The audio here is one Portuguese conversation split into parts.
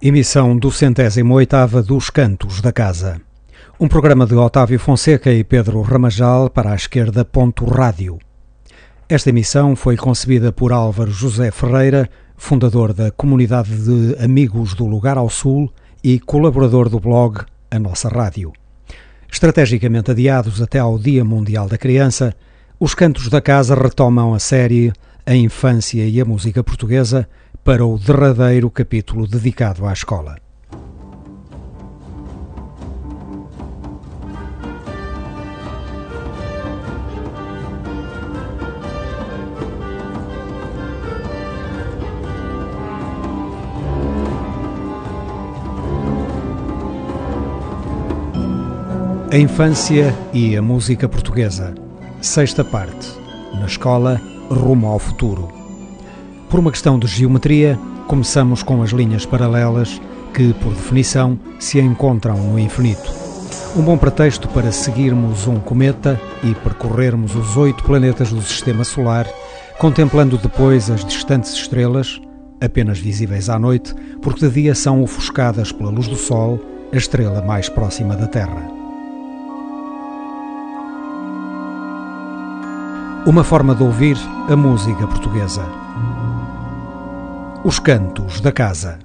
Emissão do centésimo oitava dos Cantos da Casa. Um programa de Otávio Fonseca e Pedro Ramajal para a esquerda ponto rádio. Esta emissão foi concebida por Álvaro José Ferreira, fundador da comunidade de Amigos do Lugar ao Sul e colaborador do blog A Nossa Rádio. Estrategicamente adiados até ao Dia Mundial da Criança, os Cantos da Casa retomam a série A Infância e a Música Portuguesa para o derradeiro capítulo dedicado à escola. A infância e a música portuguesa. Sexta parte. Na escola, rumo ao futuro. Por uma questão de geometria, começamos com as linhas paralelas que, por definição, se encontram no infinito. Um bom pretexto para seguirmos um cometa e percorrermos os oito planetas do Sistema Solar, contemplando depois as distantes estrelas, apenas visíveis à noite, porque de dia são ofuscadas pela luz do Sol, a estrela mais próxima da Terra. Uma forma de ouvir a música portuguesa. Os Cantos da Casa.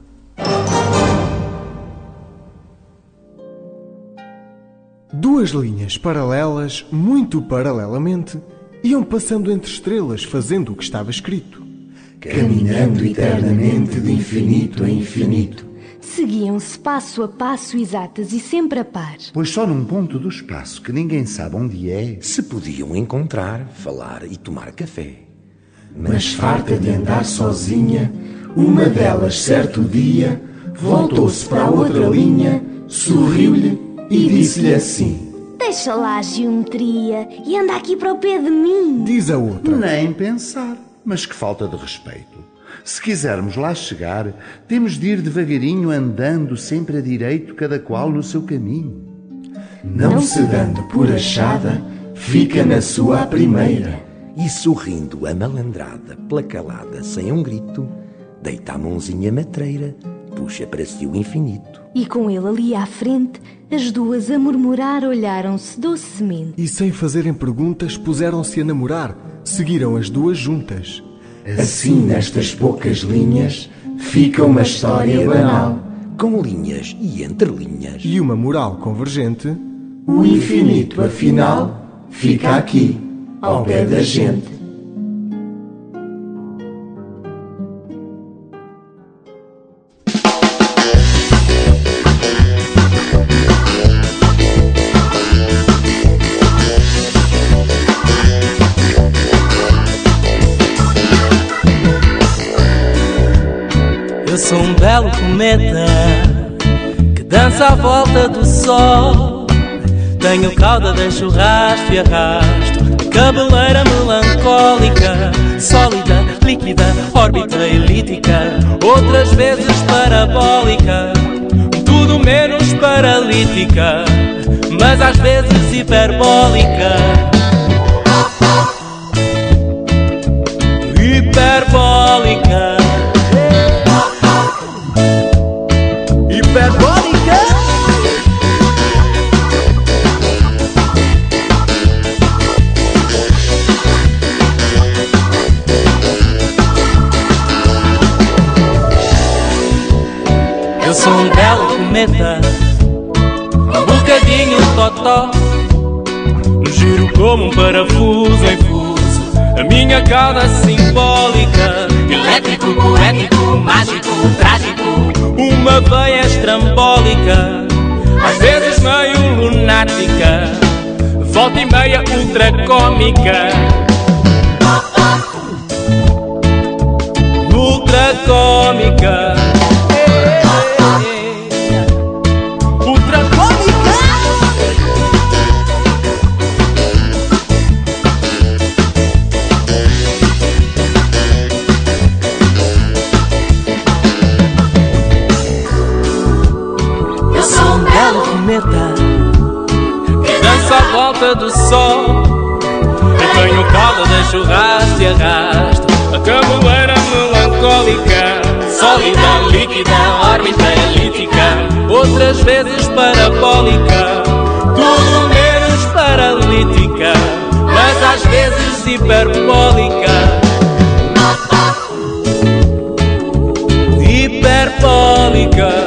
Duas linhas paralelas, muito paralelamente, iam passando entre estrelas, fazendo o que estava escrito. Caminhando eternamente de infinito a infinito. Seguiam-se passo a passo exatas e sempre a par. Pois só num ponto do espaço que ninguém sabe onde é se podiam encontrar, falar e tomar café. Mas farta de andar sozinha, uma delas, certo dia, voltou-se para a outra linha, sorriu-lhe e disse-lhe assim: Deixa lá a geometria e anda aqui para o pé de mim. Diz a outra: Nem pensar, mas que falta de respeito. Se quisermos lá chegar, temos de ir devagarinho andando sempre a direito, cada qual no seu caminho. Não se dando por achada, fica na sua primeira. E sorrindo a malandrada pela calada sem um grito, deita a mãozinha matreira, puxa para si o infinito. E com ele ali à frente, as duas a murmurar olharam-se docemente. E sem fazerem perguntas, puseram-se a namorar, seguiram as duas juntas. Assim, nestas poucas linhas, fica uma história banal. Com linhas e entre linhas. E uma moral convergente. O infinito, afinal, fica aqui, ao pé da gente. À volta do sol. Tenho cauda de churrasco e arrasto, cabeleira melancólica, sólida, líquida, órbita elíptica, outras vezes parabólica, tudo menos paralítica, mas às vezes. Hiperbólica. hiperbólica. Um bocadinho totó. Giro como um parafuso em fuso, a minha cauda simbólica. Elétrico, poético, mágico, trágico uma veia estrambólica, às vezes meio lunática, volta e meia ultra cômica. Ultra cômica. Do sol. Eu tenho cauda de churrasco e arrasto a cabeleira melancólica, sólida, líquida, órbita elíptica, outras vezes parabólica, tudo menos paralítica, mas às vezes hiperbólica. Hiperbólica.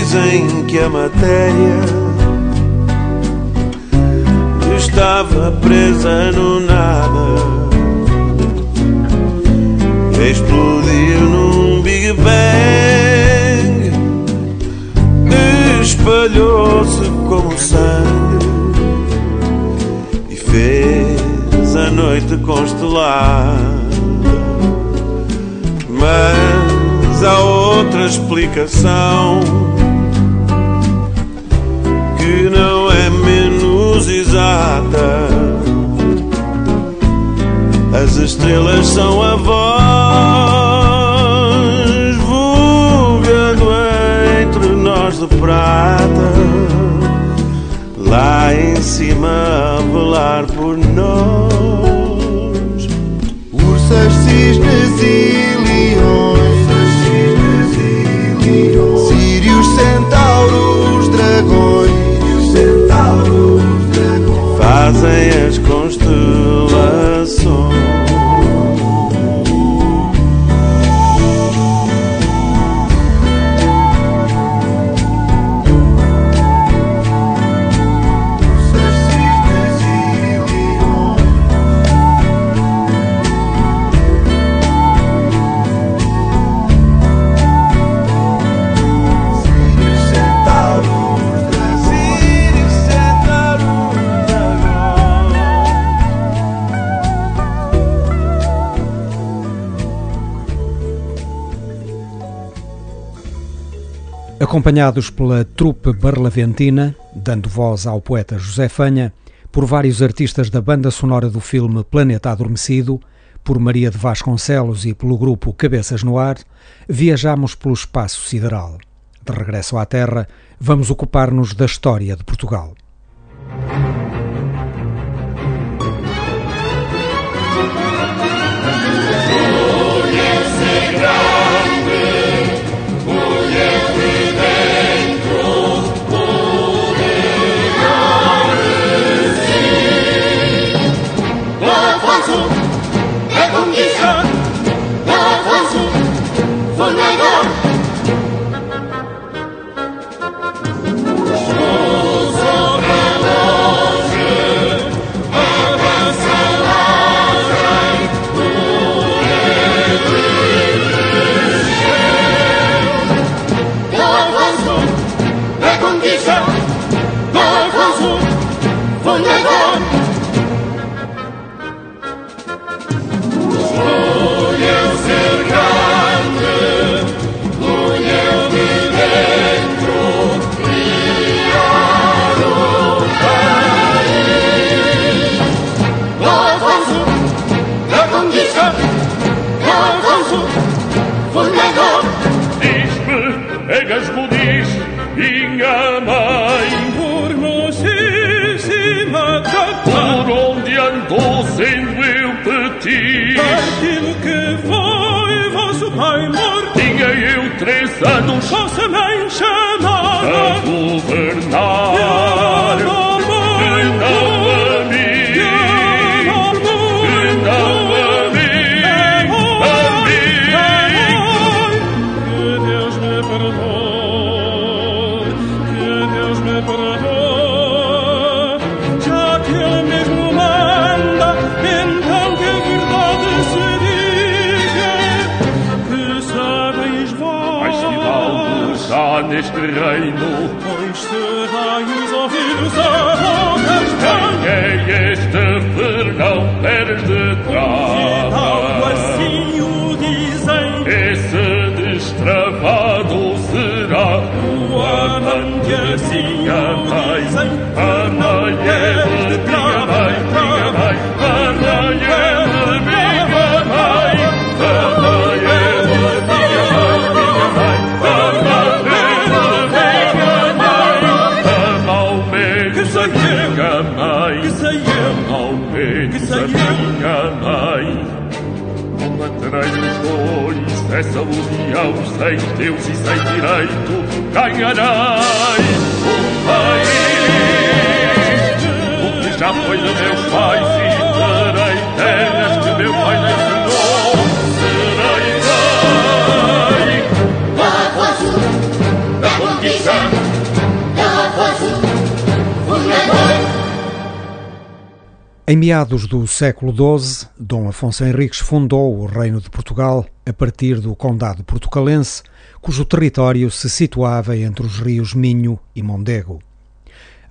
dizem que a matéria estava presa no nada. Explodiu num Big Bang, espalhou-se como sangue e fez a noite constelar. Mas há outra explicação. As estrelas são a voz vulgando entre nós de prata, lá em cima a velar por nós. Ursas, cisnes e fazem as Acompanhados pela trupe barlaventina, dando voz ao poeta José Fanha, por vários artistas da banda sonora do filme Planeta Adormecido, por Maria de Vasconcelos e pelo grupo Cabeças no Ar, viajamos pelo espaço sideral. De regresso à Terra, vamos ocupar-nos da história de Portugal. Anos Vossa Mãe chamada a governar. Essa união sem Deus e sem direito, ganharei o país. O que já foi de meus pais e terei terras que meu pai me ensinou. Serei rei Da Afonso, da conquista, da Afonso, fundador. Em meados do século XII, Dom Afonso Henriques fundou o Reino de Portugal a partir do Condado Portucalense, cujo território se situava entre os rios Minho e Mondego.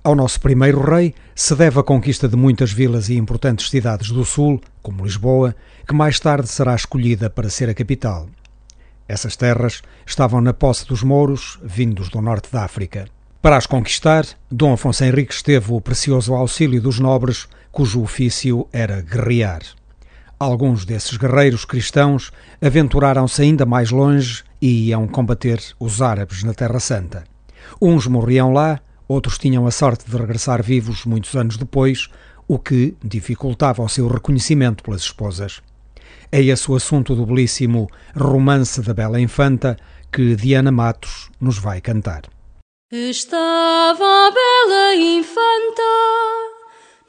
Ao nosso primeiro rei se deve a conquista de muitas vilas e importantes cidades do sul, como Lisboa, que mais tarde será escolhida para ser a capital. Essas terras estavam na posse dos mouros, vindos do norte da África. Para as conquistar, Dom Afonso Henriques teve o precioso auxílio dos nobres, cujo ofício era guerrear. Alguns desses guerreiros cristãos aventuraram-se ainda mais longe e iam combater os árabes na Terra Santa. Uns morriam lá, outros tinham a sorte de regressar vivos muitos anos depois, o que dificultava o seu reconhecimento pelas esposas. É esse o assunto do belíssimo Romance da Bela Infanta que Diana Matos nos vai cantar. Estava a bela infanta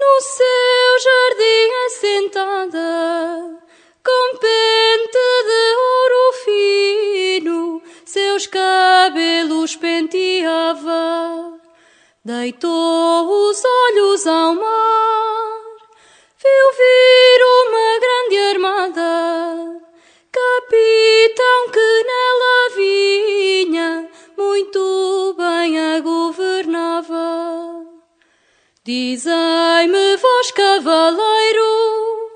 no seu jardim assentada, com pente de ouro fino, seus cabelos penteava. Deitou os olhos ao mar, viu vir uma grande armada, capitão que nela vinha muito bem a governava. Dizei-me, vós cavaleiro,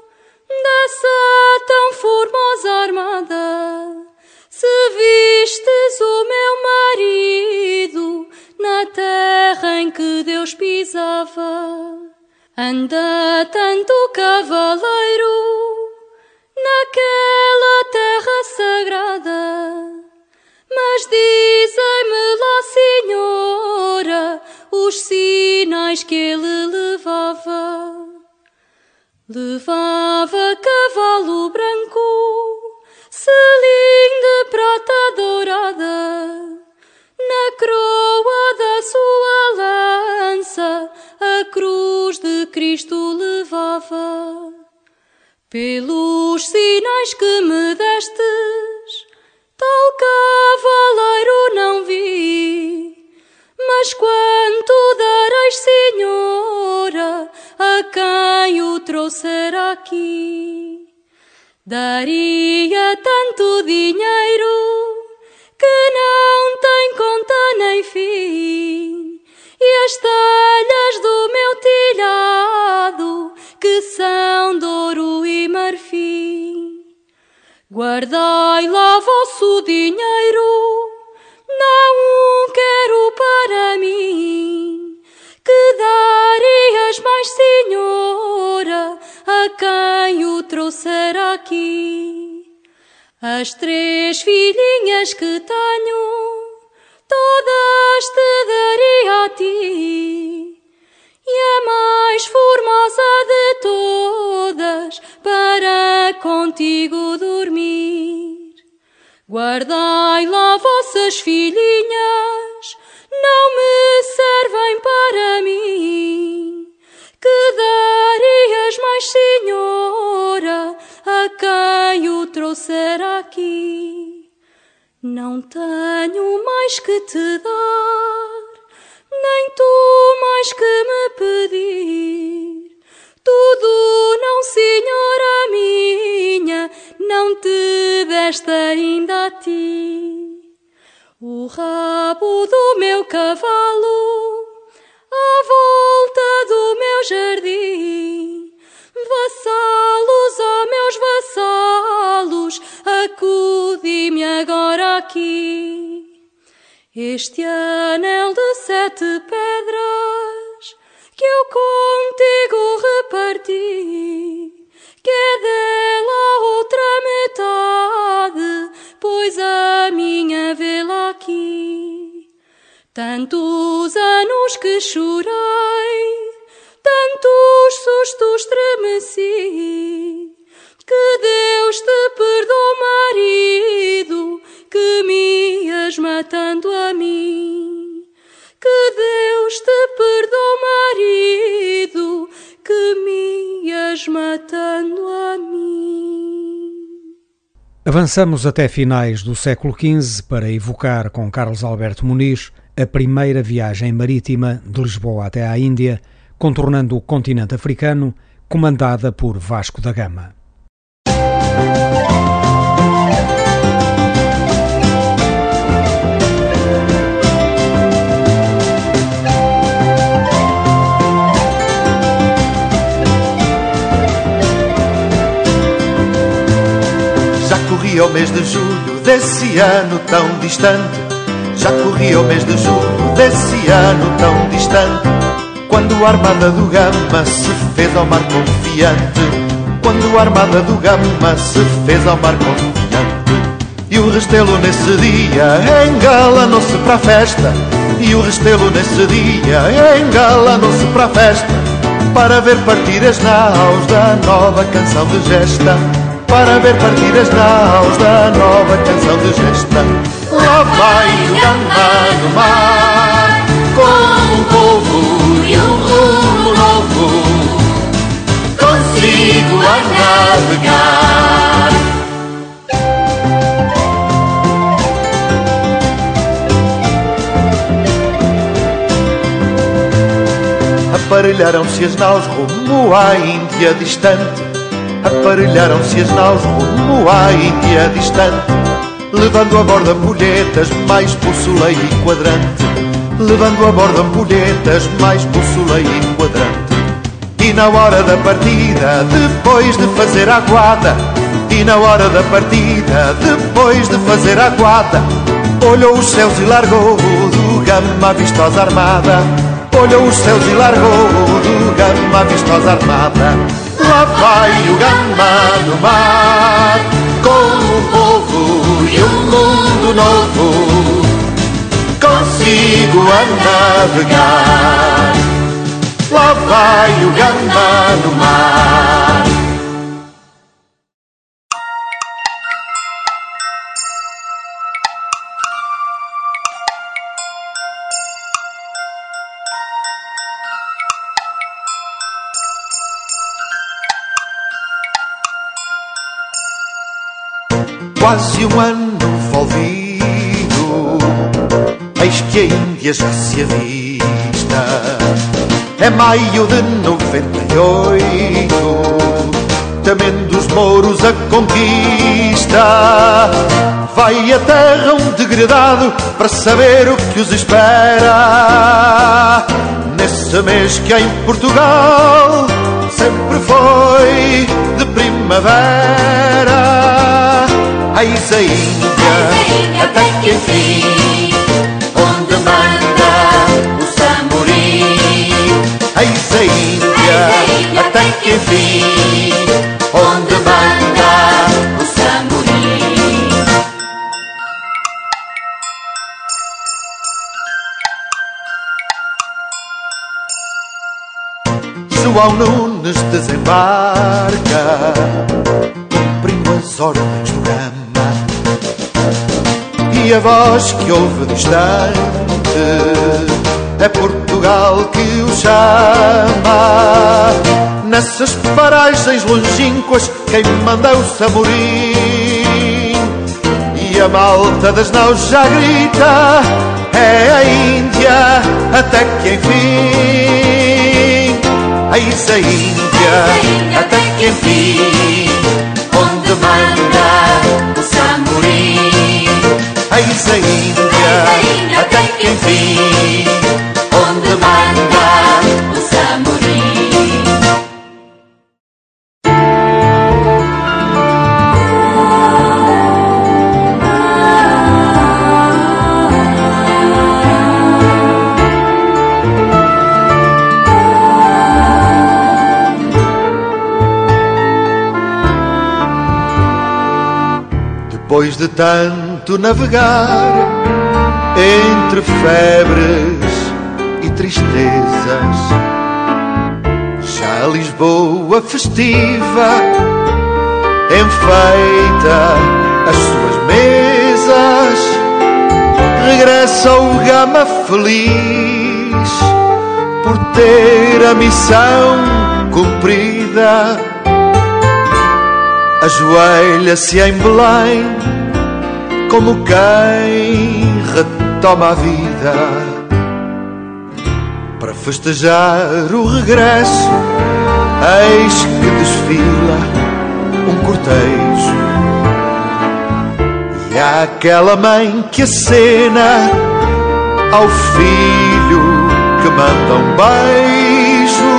dessa tão formosa armada, se vistes o meu marido na terra em que Deus pisava. Anda tanto cavaleiro naquela terra sagrada mas dizem-me lá, senhora, os sinais que ele levava. Levava cavalo branco, selim de prata dourada, na croa da sua lança a cruz de Cristo levava. Pelos sinais que me destes, Tal cavaleiro não vi, mas quanto dareis, senhora, a quem o trouxer aqui? Daria tanto dinheiro que não tem conta nem fim, e as telhas do meu telhado que são de ouro e marfim. Guardai lá vosso dinheiro, não quero para mim. Que darias mais, senhora, a quem o trouxer aqui? As três filhinhas que tenho, todas te daria a ti. E a mais formosa de todas, para contigo dormir. Guardai lá vossas filhinhas, não me servem para mim. Que darias mais, senhora, a quem o trouxer aqui? Não tenho mais que te dar, nem tu mais que me pedir. Tudo não, senhora minha, não te deste ainda a ti. O rabo do meu cavalo, à volta do meu jardim, vassalos, ó meus vassalos, acudi-me agora aqui. Este anel de sete pedras que eu contigo reparti, que é dela outra metade, pois a minha vê-la aqui. Tantos anos que chorei, tantos sustos tremeci, que Deus te perdoe, marido, que me ias matando a mim. Que Deus te perdoe, marido, que me ias matando a mim. Avançamos até finais do século XV para evocar com Carlos Alberto Muniz a primeira viagem marítima de Lisboa até à Índia, contornando o continente africano comandada por Vasco da Gama. Mês de julho desse ano tão distante. Já corria o mês de julho desse ano tão distante. Quando a armada do Gama se fez ao mar confiante. Quando a armada do Gama se fez ao mar confiante. E o Restelo nesse dia engalanou-se para a festa. E o Restelo nesse dia engalanou-se para a festa. Para ver partir as naus da nova canção de gesta para ver partir as naus da nova canção de gesta. Lá vai o gama no mar, com um povo e um rumo novo, consigo a navegar. Aparelharam-se as naus rumo à Índia distante Aparelharam-se as naus rumo à Índia distante Levando a bordo ampulhetas, mais bússola e quadrante. Levando a bordo ampulhetas, mais bússola e quadrante. E na hora da partida, depois de fazer a guarda E na hora da partida, depois de fazer a guarda Olhou os céus e largou do gama vistosa armada. Olhou os céus e largou do gama vistosa armada Lá vai o gama no mar Com um povo e um mundo novo. Consigo a navegar. Lá vai o gama no mar quase um ano envolvido. Eis que a Índia já se avista. É maio de 98 Temendo os mouros a conquista. Vai a terra um degradado Para saber o que os espera. Nesse mês que em Portugal Sempre foi de primavera a Índia, até que enfim, onde manda o Samorim. Eis a Índia, até que enfim, onde manda o Samorim. João Nunes desembarca, cumprindo as ordens do Gama e a voz que ouve distante é Portugal que o chama. Nessas paragens longínquas, quem manda é o Samorim. E a malta das naus já grita: é a Índia, até que enfim. Eis a Índia, até que enfim, onde manda o Samorim. Eis a Índia, até que enfim, onde manda o Samorim. Depois de tanto navegar entre febres e tristezas, já Lisboa festiva enfeita as suas mesas, regressa o gama feliz por ter a missão cumprida. Ajoelha-se em Belém como quem retoma a vida. para festejar o regresso, eis que desfila um cortejo. E há aquela mãe que acena ao filho que manda um beijo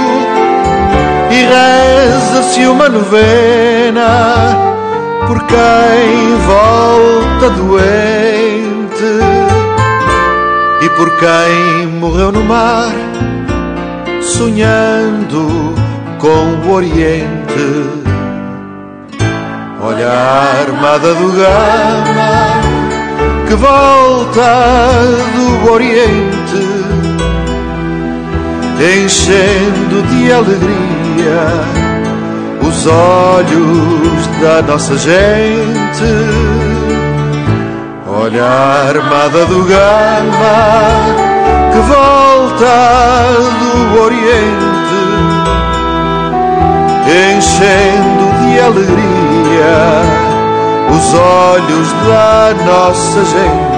e reza-se uma novena por quem volta doente e por quem morreu no mar sonhando com o Oriente. Olha a armada do Gama que volta do Oriente, enchendo de alegria os olhos da nossa gente. Olha a armada do Gama que volta do Oriente, enchendo de alegria os olhos da nossa gente.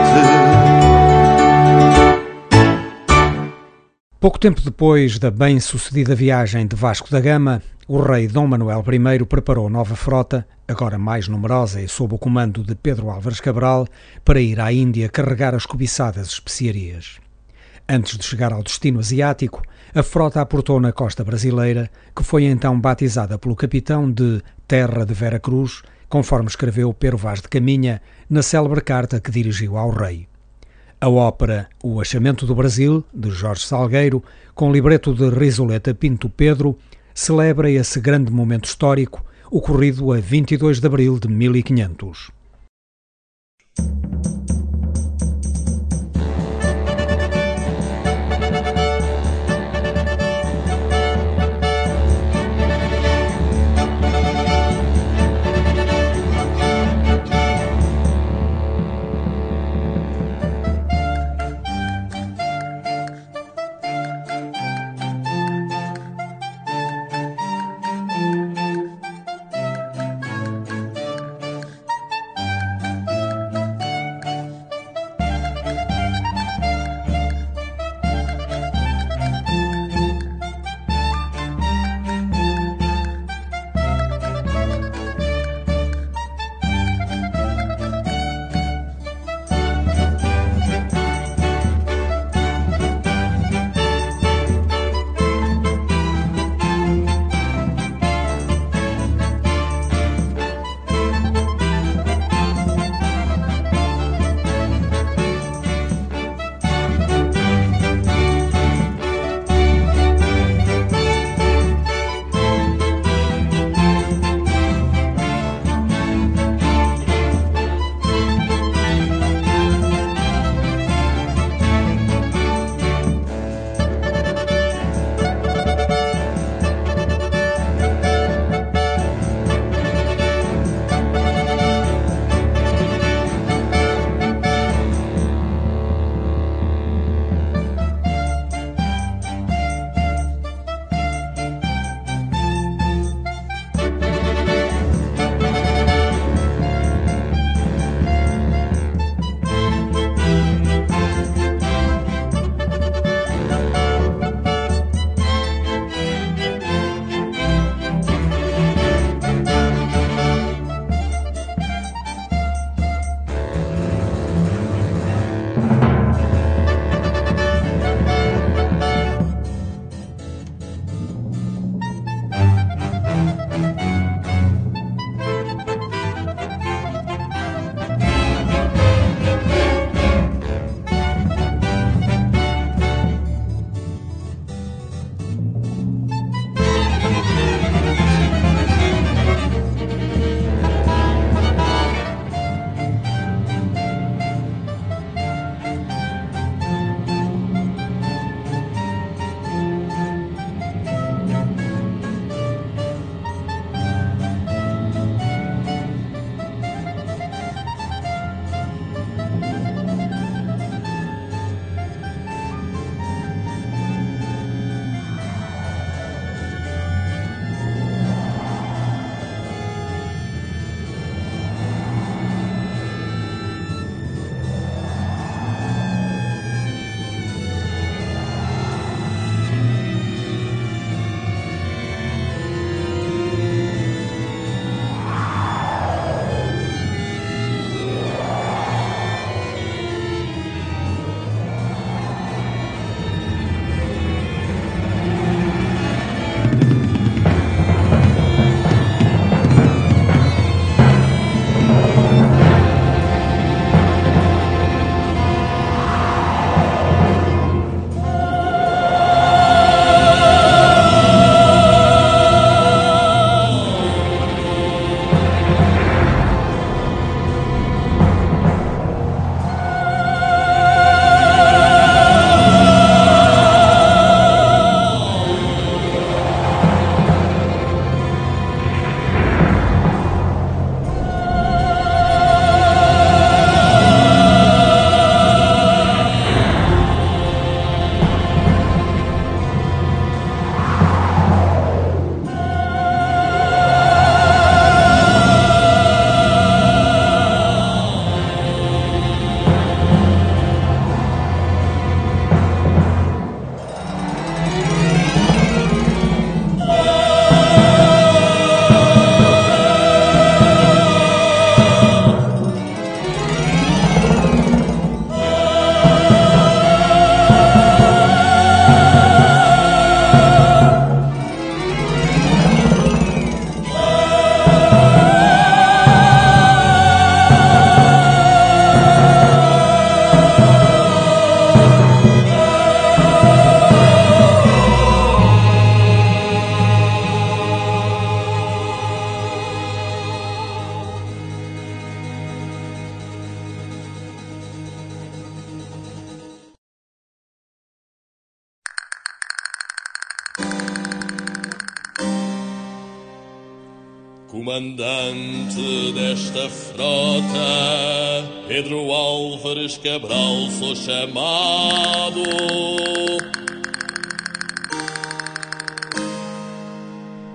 Pouco tempo depois da bem-sucedida viagem de Vasco da Gama, o rei Dom Manuel I preparou nova frota, agora mais numerosa e sob o comando de Pedro Álvares Cabral, para ir à Índia carregar as cobiçadas especiarias. Antes de chegar ao destino asiático, a frota aportou na costa brasileira, que foi então batizada pelo capitão de Terra de Vera Cruz conforme escreveu Pero Vaz de Caminha na célebre carta que dirigiu ao rei. A ópera O Achamento do Brasil, de Jorge Salgueiro, com libreto de Risoleta Pinto Pedro, celebra esse grande momento histórico ocorrido a 22 de abril de 1500. Comandante desta frota, Pedro Álvares Cabral, sou chamado.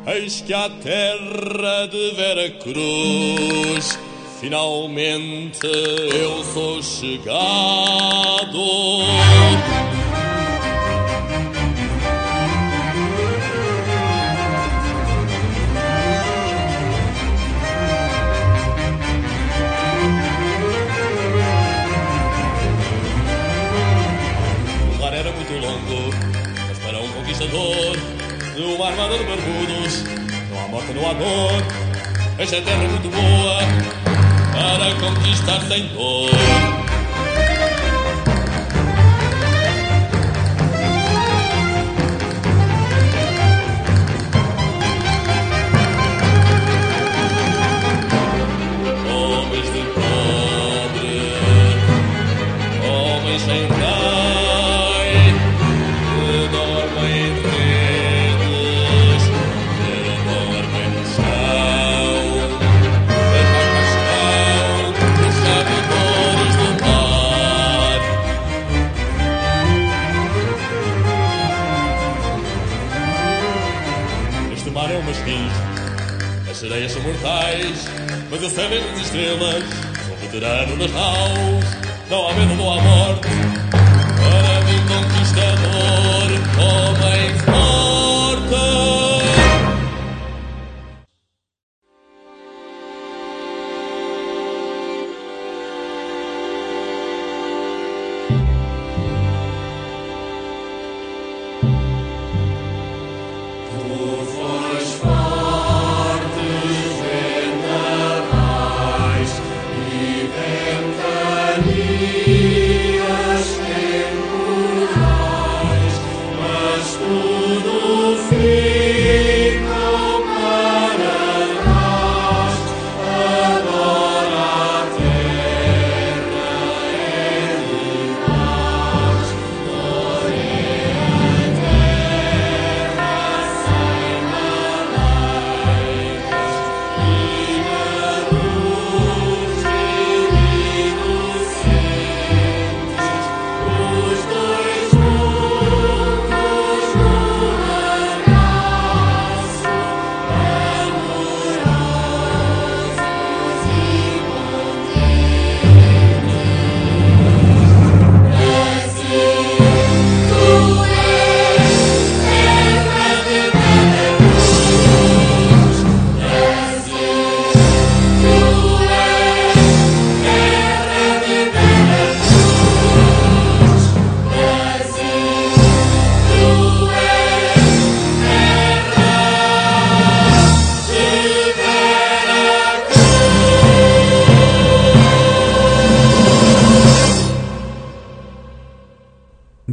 Eis que a terra de Vera Cruz, finalmente eu sou chegado. De barbudos. Não há morte, não há dor. Esta terra é muito boa para conquistar sem dor. Mesmo das estrelas, sou veterano das naus, não há medo, não há morte, para mim conquistador, homem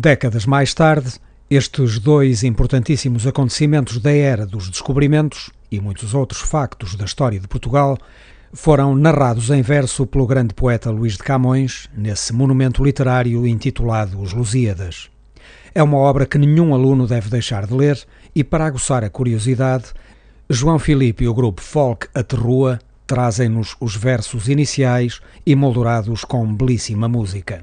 Décadas mais tarde, estes dois importantíssimos acontecimentos da era dos descobrimentos e muitos outros factos da história de Portugal foram narrados em verso pelo grande poeta Luís de Camões nesse monumento literário intitulado Os Lusíadas. É uma obra que nenhum aluno deve deixar de ler e, para aguçar a curiosidade, João Filipe e o grupo Folk Aterrua trazem-nos os versos iniciais emoldurados com belíssima música.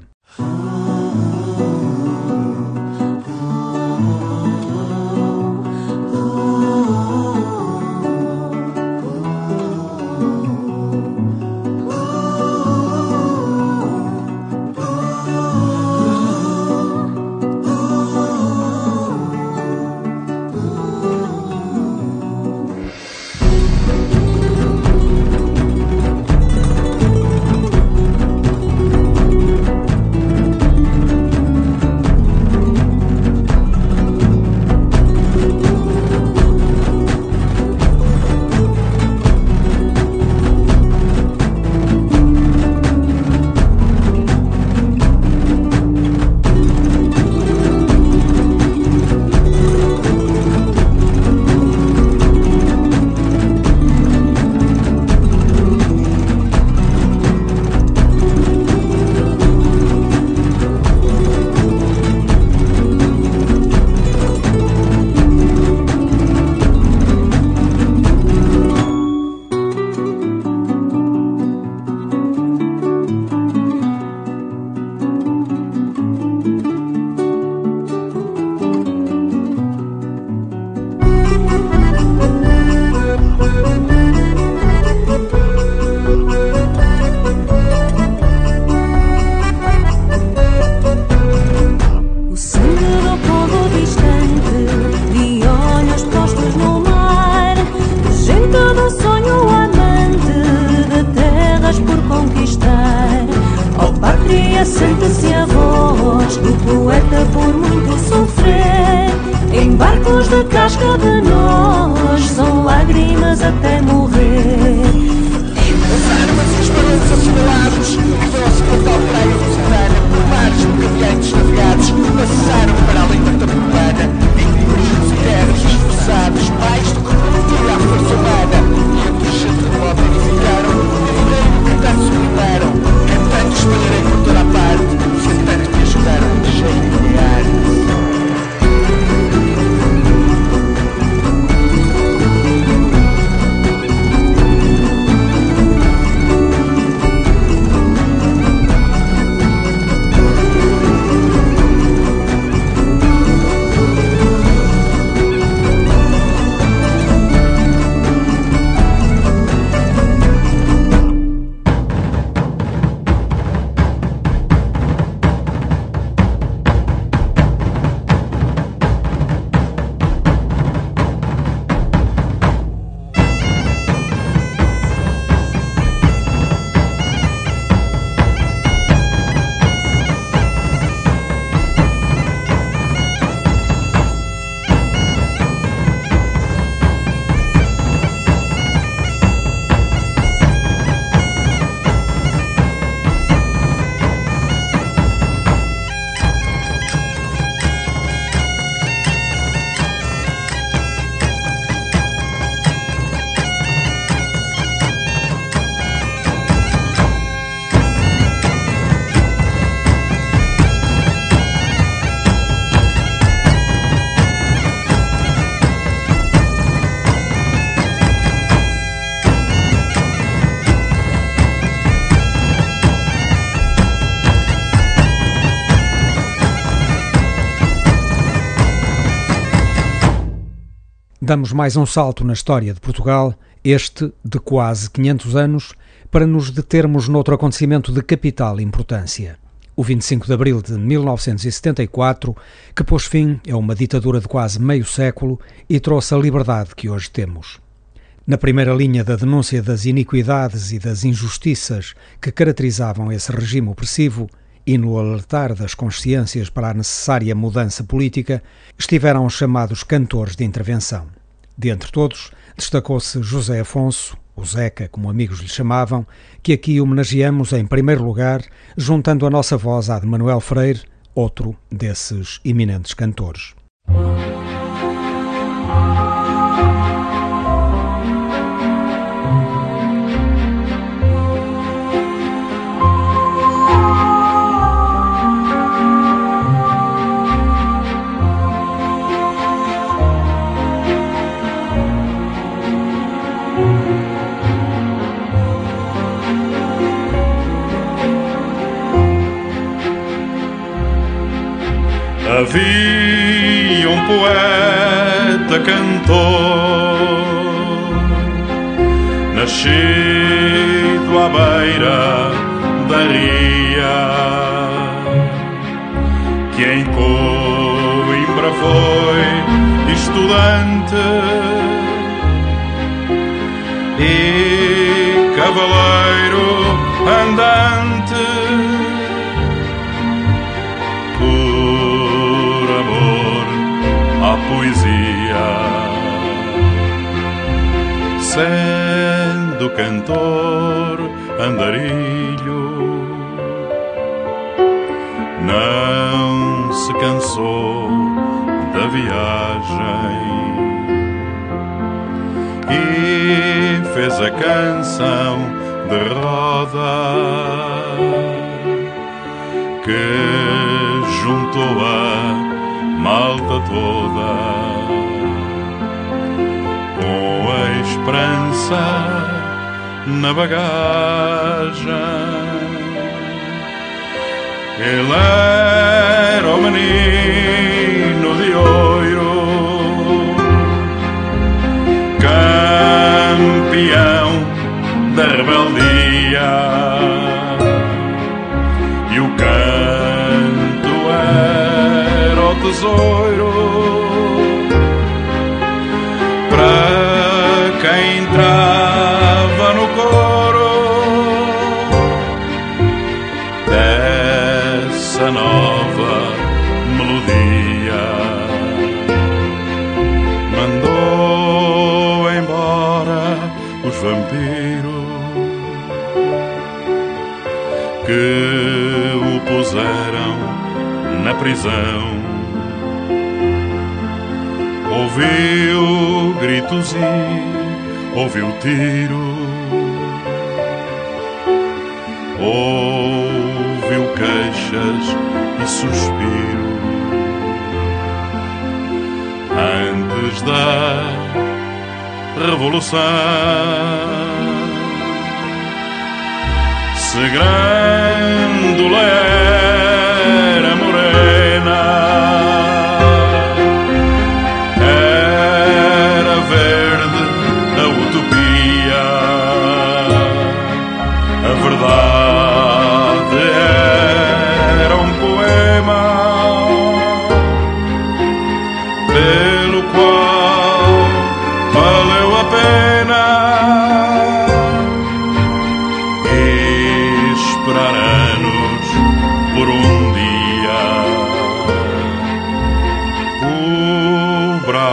Mais um salto na história de Portugal, este de quase 500 anos, para nos determos noutro acontecimento de capital importância. O 25 de abril de 1974, que pôs fim a uma ditadura de quase meio século e trouxe a liberdade que hoje temos. Na primeira linha da denúncia das iniquidades e das injustiças que caracterizavam esse regime opressivo, e no alertar das consciências para a necessária mudança política, estiveram os chamados cantores de intervenção. Dentre todos, destacou-se José Afonso, o Zeca, como amigos lhe chamavam, que aqui homenageamos em primeiro lugar, juntando a nossa voz à de Manuel Freire, outro desses eminentes cantores. Cantor Nascido à beira da ria Que em Coimbra foi estudante E cavaleiro andante cantor andarilho, não se cansou da viagem e fez a canção de roda que juntou a malta toda com a esperança na bagagem. Ele era o menino de ouro, campeão da rebeldia. tesouro para quem entrava prisão. Ouviu gritos e ouviu tiro. Ouviu queixas e suspiro. Antes da revolução. Se grândula era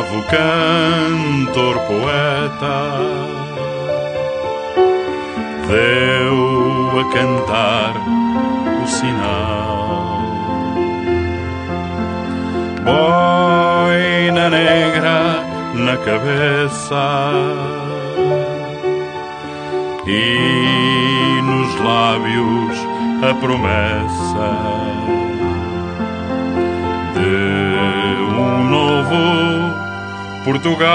bravo cantor poeta deu a cantar o sinal. Boina negra na cabeça e nos lábios a promessa de um novo Portugal.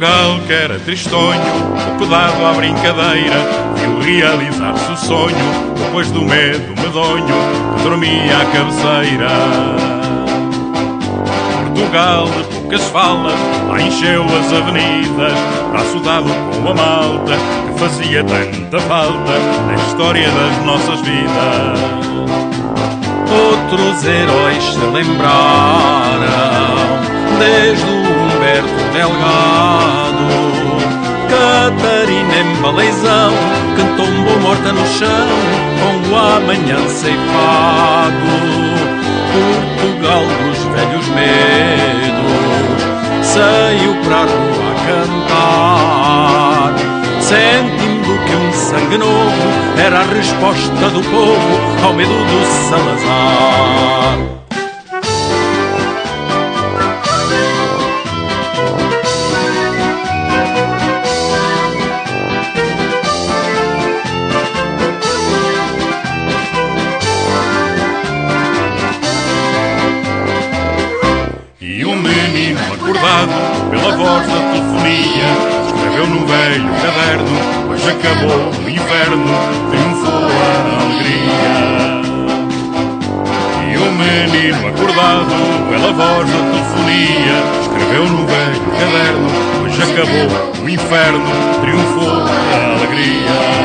Portugal, que era tristonho, pedado à brincadeira, viu realizar-se o sonho, depois do medo medonho, que dormia à cabeceira. Portugal, de poucas falas, lá encheu as avenidas, braço dado com a malta, que fazia tanta falta na história das nossas vidas. Outros heróis se lembraram, desde o Humberto Delgado. Catarina Embaleizão cantou boa morta no chão, com o amanhã ceifado. Portugal dos velhos medos saiu para a rua a cantar, sentindo que um sangue novo era a resposta do povo ao medo do Salazar. Pela voz da telefonia Escreveu no velho caderno Hoje acabou o inverno Triunfou a alegria. E o menino acordado pela voz da telefonia Escreveu no velho caderno Hoje acabou o inferno Triunfou a alegria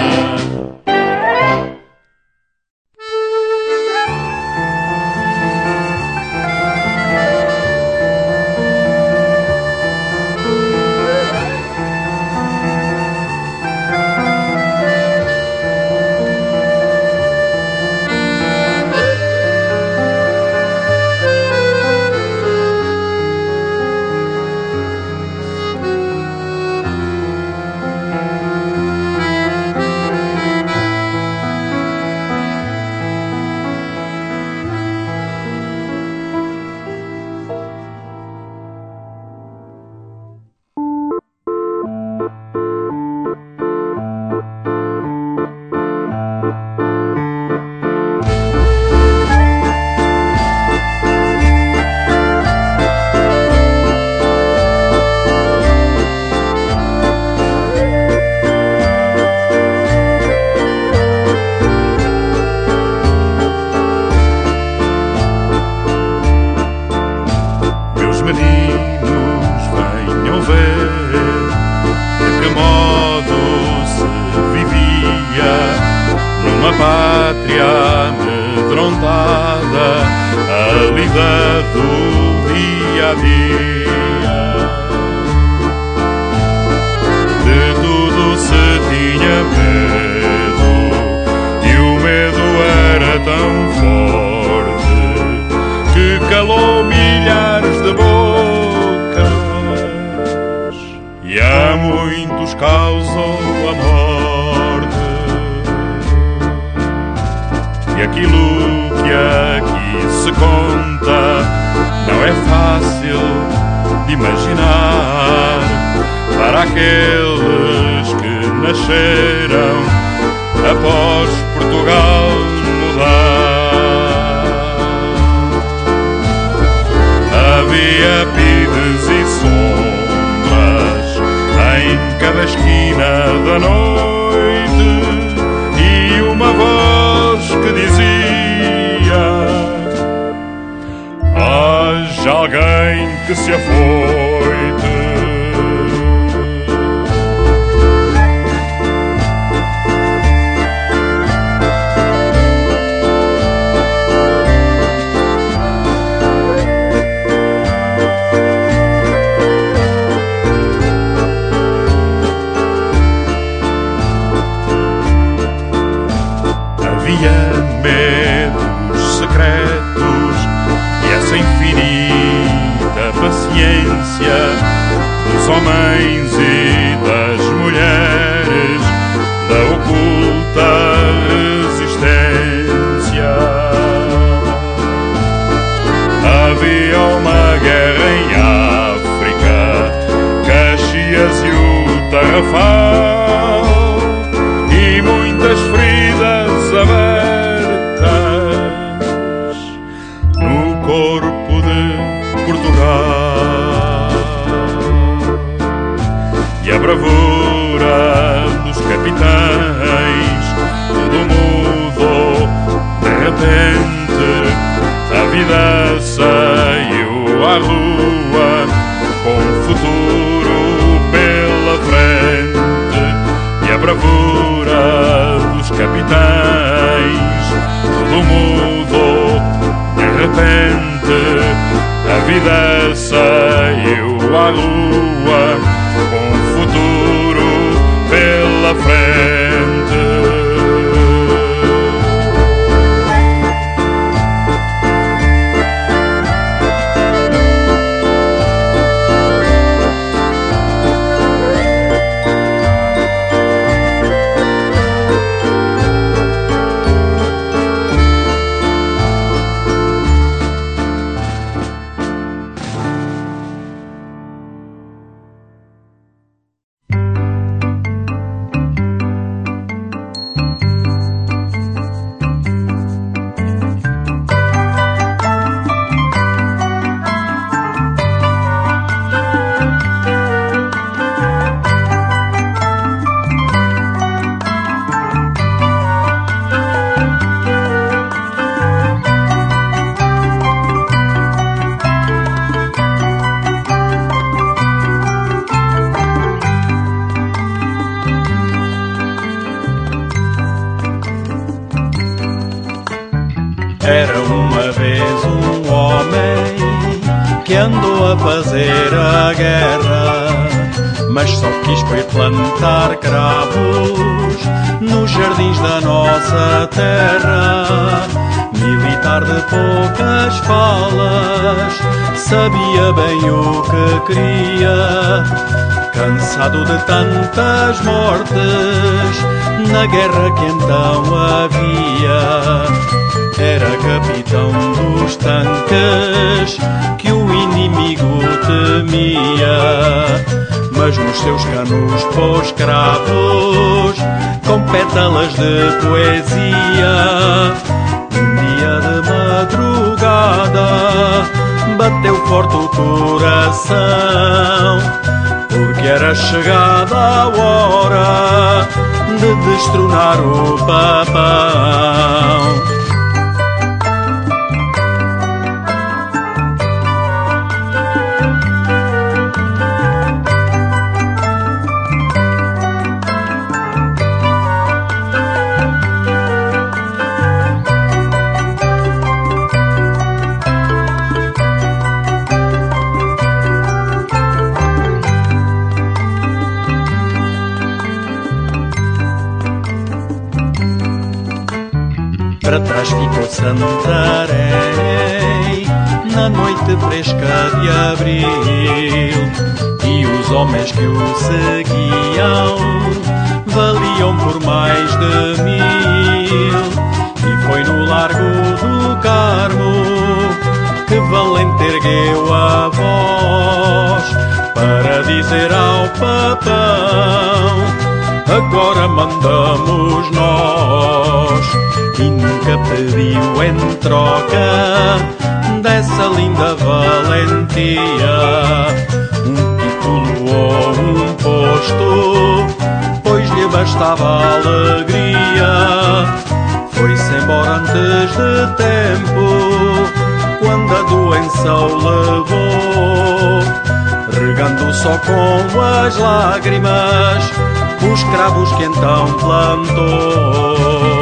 todo mundo. De repente, a vida é saiu à luz. cansado de tantas mortes na guerra que então havia. Era capitão dos tanques que o inimigo temia. Mas nos seus canos pôs cravos com pétalas de poesia. Um dia de madrugada bateu forte o coração porque era chegada a hora de destronar o papão. Para trás ficou Santarém Na noite fresca de abril. E os homens que o seguiam Valiam por mais de mil. E foi no largo do Carmo Que Valente ergueu a voz Para dizer ao papão agora mandamos nós. Nunca pediu em troca dessa linda valentia um título ou um posto, pois lhe bastava alegria. Foi-se embora antes de tempo, quando a doença o levou, regando só com as lágrimas os cravos que então plantou.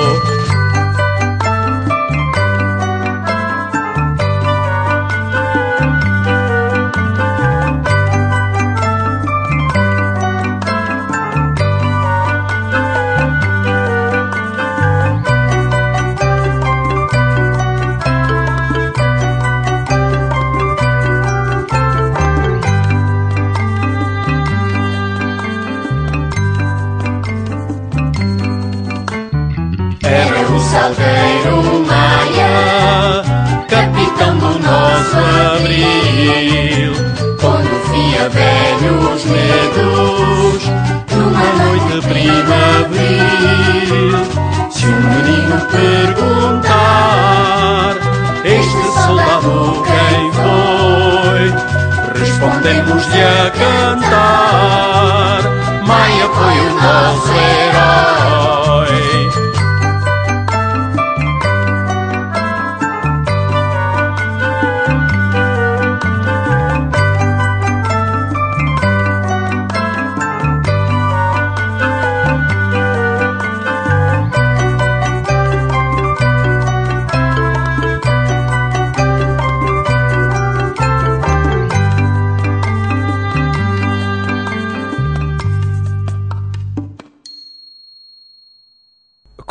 temos de a cantar. Maia foi o nosso herói.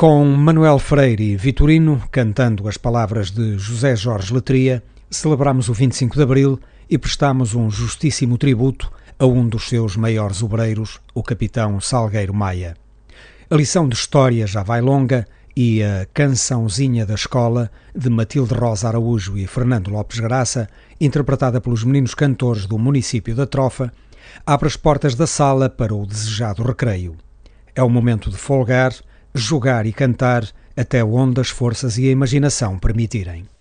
Com Manuel Freire e Vitorino cantando as palavras de José Jorge Letria, celebramos o 25 de Abril e prestamos um justíssimo tributo a um dos seus maiores obreiros, o capitão Salgueiro Maia. A lição de história já vai longa e a Cançãozinha da Escola, de Matilde Rosa Araújo e Fernando Lopes Graça, interpretada pelos meninos cantores do município da Trofa, abre as portas da sala para o desejado recreio. É o momento de folgar jogar e cantar até onde as forças e a imaginação permitirem.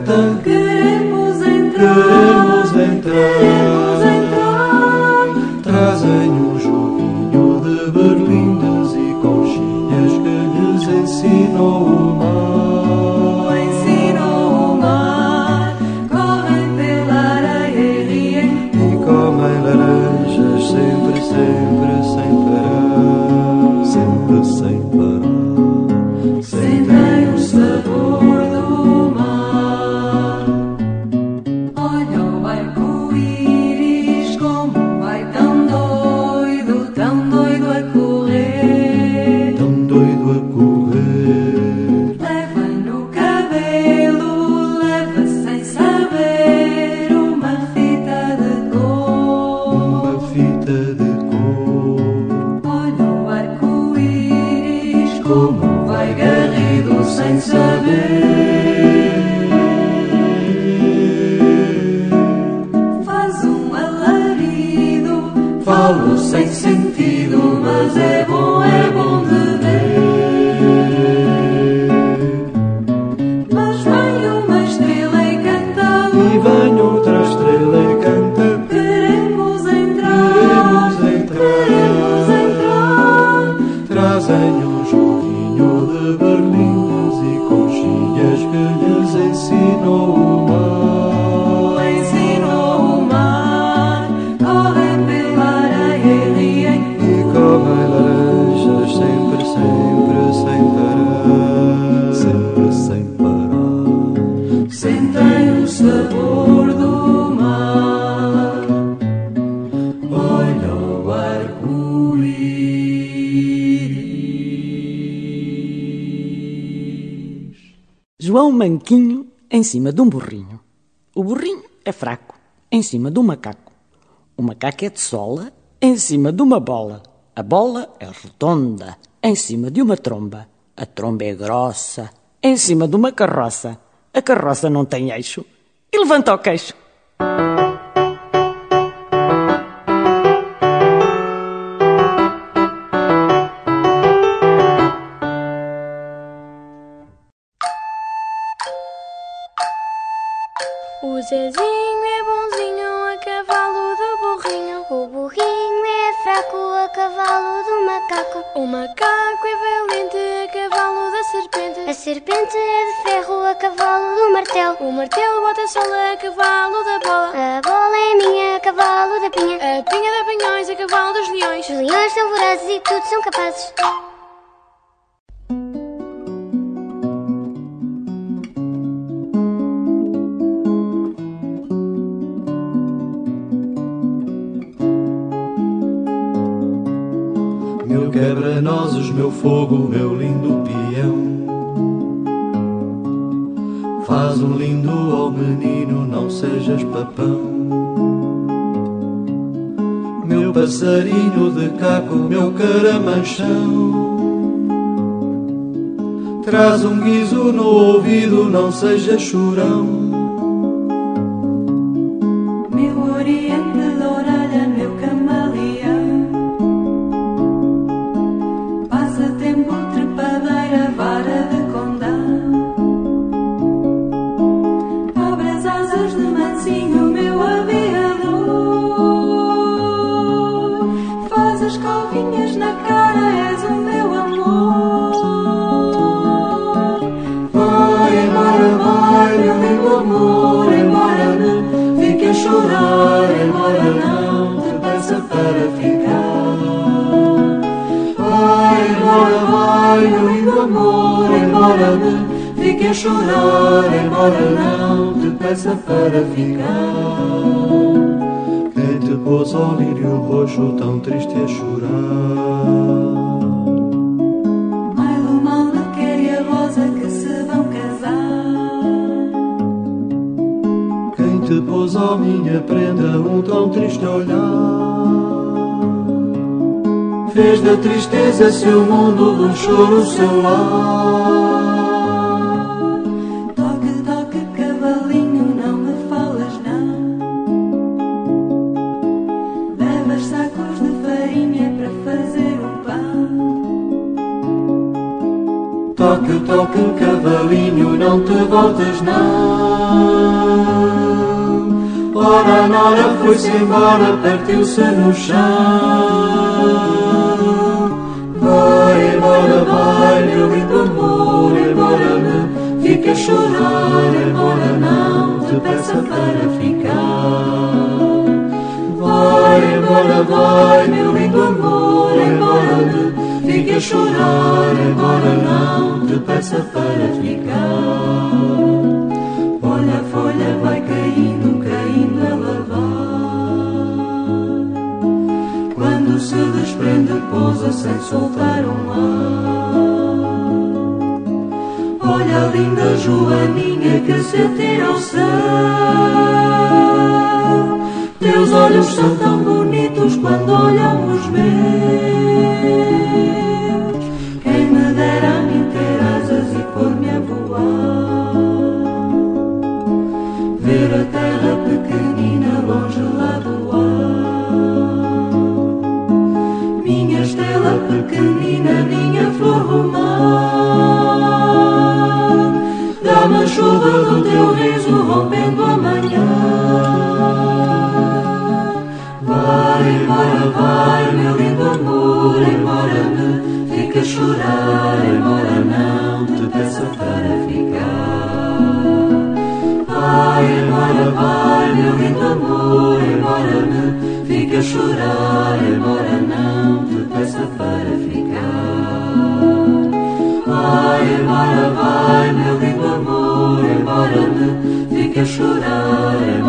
tentang cima de um burrinho. O burrinho é fraco, em cima de um macaco. O macaco é de sola, em cima de uma bola. A bola é redonda, em cima de uma tromba. A tromba é grossa, em cima de uma carroça. A carroça não tem eixo e levanta o queixo. Leões são vorazes e tudo são capazes. Meu quebra-nozes, meu fogo, meu lindo peão. Faz um lindo, oh menino, não sejas papão. passarinho de caco, meu caramanchão. Traz um guiso no ouvido, não seja chorão. vejo tão triste a chorar. Ai, do mal me quer e a rosa que se vão casar. Quem te pôs, ó oh, minha prenda, um tão triste olhar? Fez da tristeza seu mundo, um choro seu lar. Foi-se embora, partiu-se no chão Vai embora, meu lindo amor, embora me fica a chorar Embora não te peça para ficar Vai embora, vai, meu lindo amor, embora me fique a chorar, embora não te peça para ficar. Desprende, pousa sem soltar um ar. Olha a linda Joaninha que se atira ao céu. Teus olhos são tão bonitos quando olham os meus. Pequenina, minha flor mar. Dá-me a chuva do teu riso rompendo a manhã. Vai, embora, vai, meu lindo amor, embora me fique a chorar, embora não te peça para ficar. Vai, embora, vai, meu lindo amor, embora fique a chorar, embora não te peça para Vai, embora, vai, meu lindo amor, embora me fique a chorar,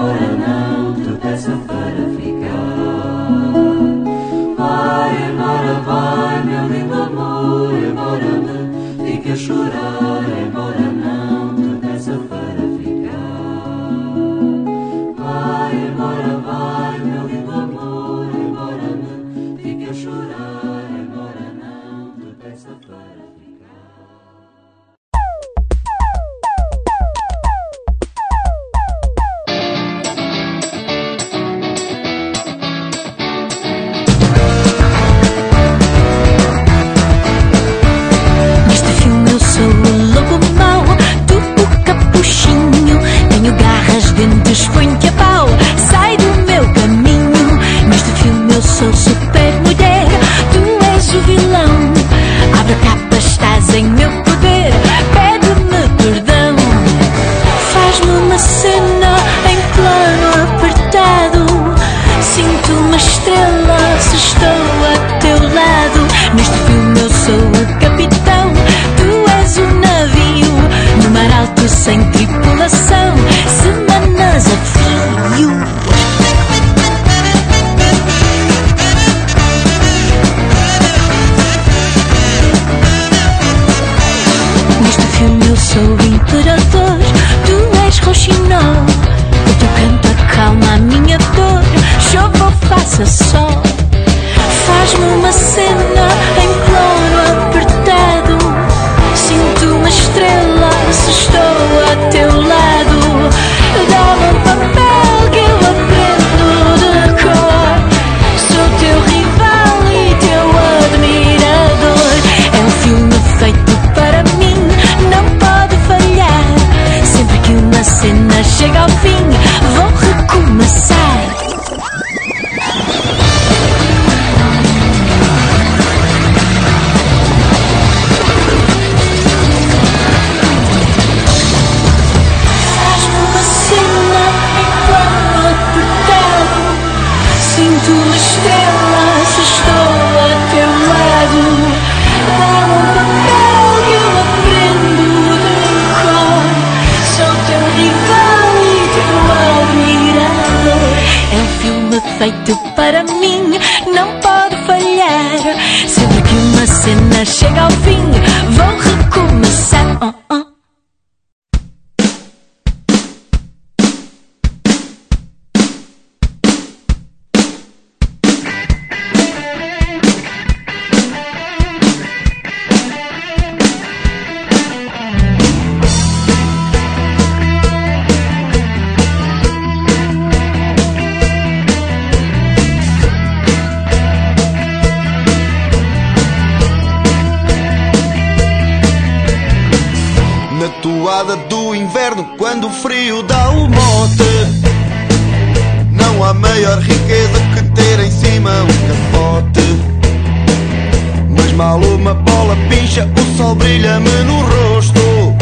sol brilha-me no rosto.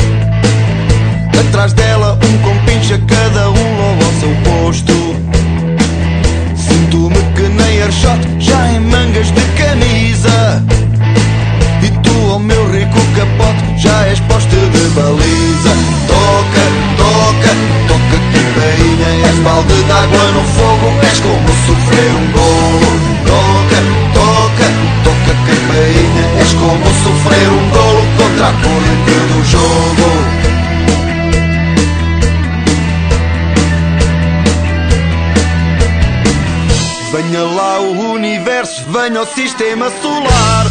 Atrás dela um compincha, cada um logo ao seu posto. Sinto-me que nem Arshot, já em mangas de camisa. E tu, ao meu rico capote, já és poste de baliza. Toca, toca, toca, campainha. És balde d'água no fogo, és como sofrer um golo contra a corrente do jogo. Venha lá o universo, venha o sistema solar.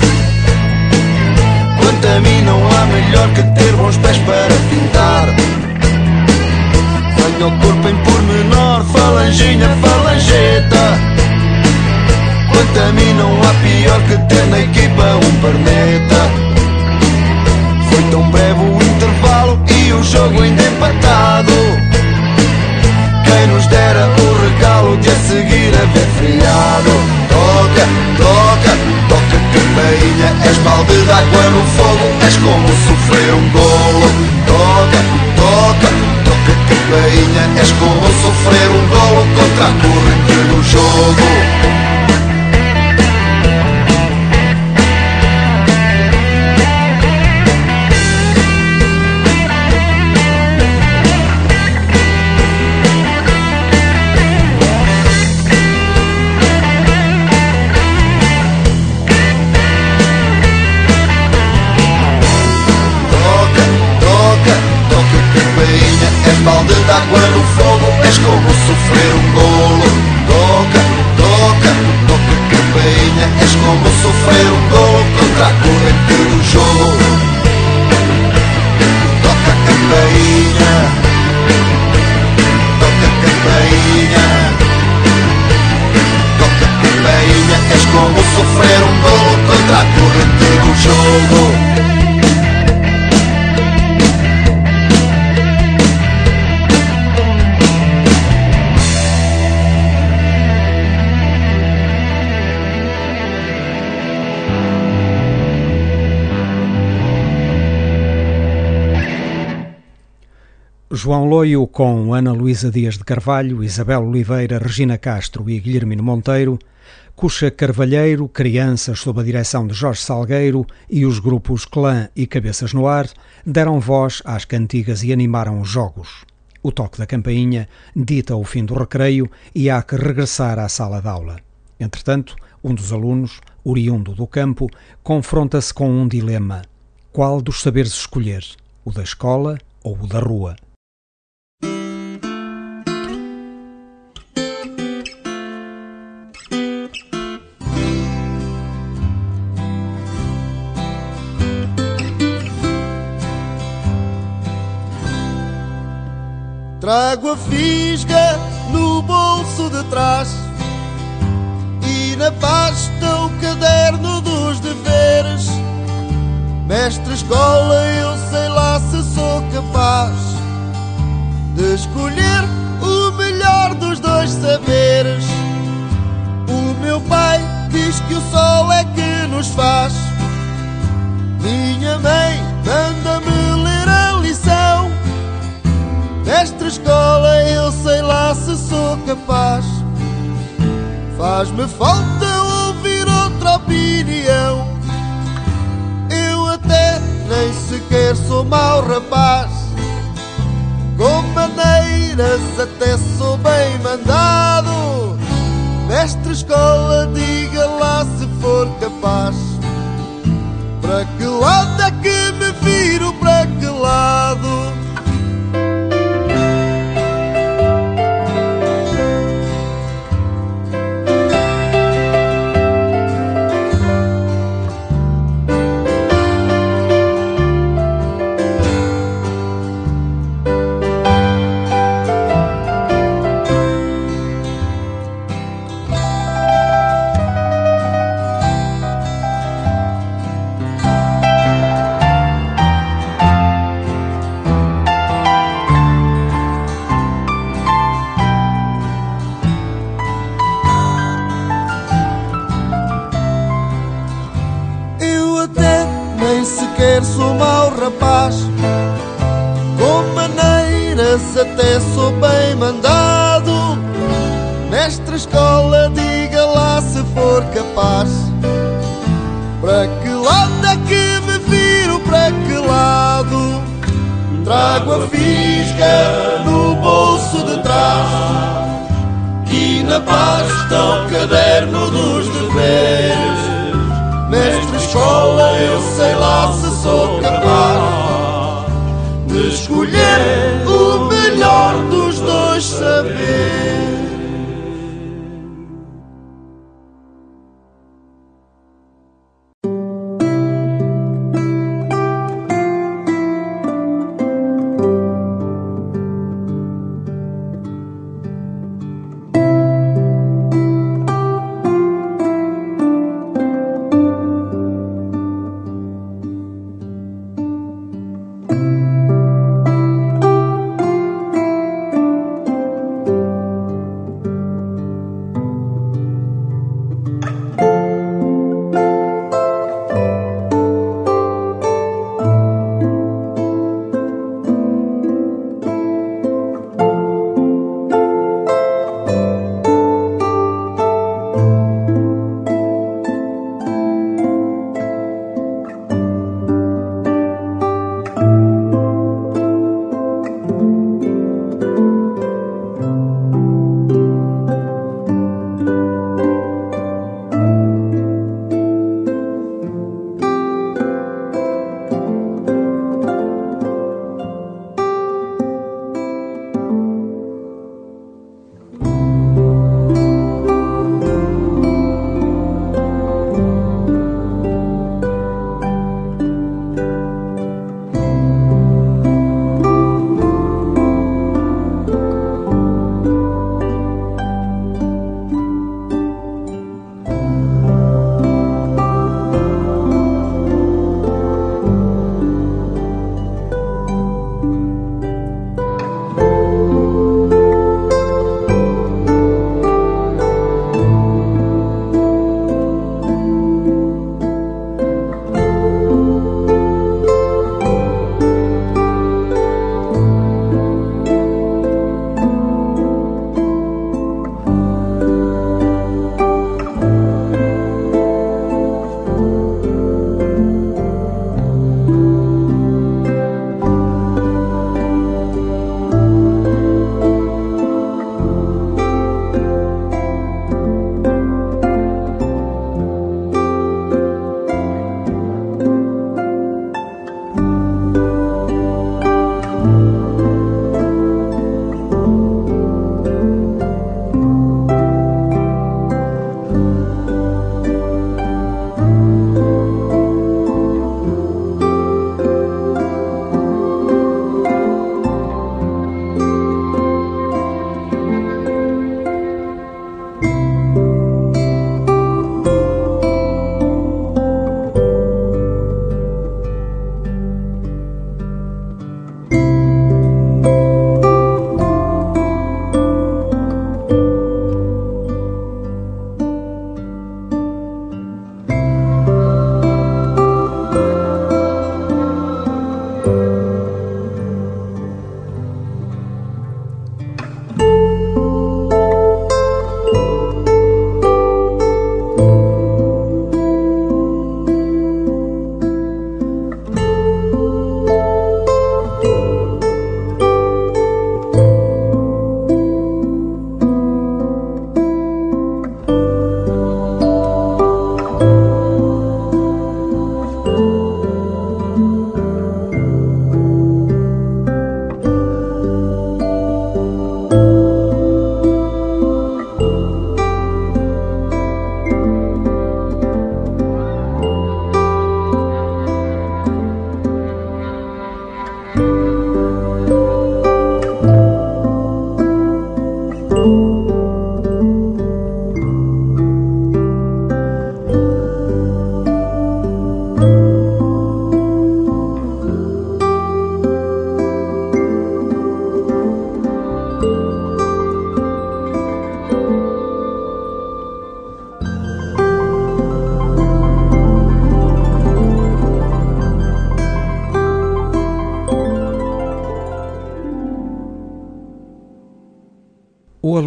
Quanto a mim não há melhor que ter bons pés para pintar. Venha o corpo em pormenor, falanginha, falangeta. Quanto a mim não há pior que ter na equipa um perneta. Tão breve intervalo e o jogo ainda empatado. Quem nos dera o regalo de a seguir haver frilhado Toca, toca, toca campainha És balde d'água no fogo És como sofrer um golo. Toca, toca, toca campainha És como sofrer um golo Contra a corrente do jogo És como sofrer um golo? Toca, toca, toca campainha És como sofrer um golo Contra a corrente do jogo. Toca campainha Toca campainha Toca campainha És como sofrer um golo Contra a corrente do jogo João Loio com Ana Luísa Dias de Carvalho, Isabel Oliveira, Regina Castro e Guilhermino Monteiro, Cuxa Carvalheiro, Crianças sob a direção de Jorge Salgueiro e os grupos Clã e Cabeças no Ar deram voz às cantigas e animaram os jogos. O toque da campainha dita o fim do recreio e há que regressar à sala de aula. Entretanto, um dos alunos, oriundo do campo, confronta-se com um dilema. Qual dos saberes escolher? O da escola ou o da rua? Trago a fisga no bolso de trás e na pasta o caderno dos deveres. Mestre escola, eu sei lá se sou capaz de escolher o melhor dos dois saberes. O meu pai diz que o sol é que nos faz. Minha mãe manda-me Mestre escola, eu sei lá se sou capaz. Faz-me falta ouvir outra opinião. Eu até nem sequer sou mau rapaz. Com maneiras até sou bem mandado. Mestre escola, diga lá se for capaz. Para que lado é que me viro? Para que lado? Até sou bem mandado. Mestre escola, diga lá se for capaz. Para que lado é que me viro? Para que lado? Trago a fisga no bolso de trás e na pasta o caderno dos deveres. Mestre escola, eu sei lá se sou capaz de escolher melhor dos dois saberes.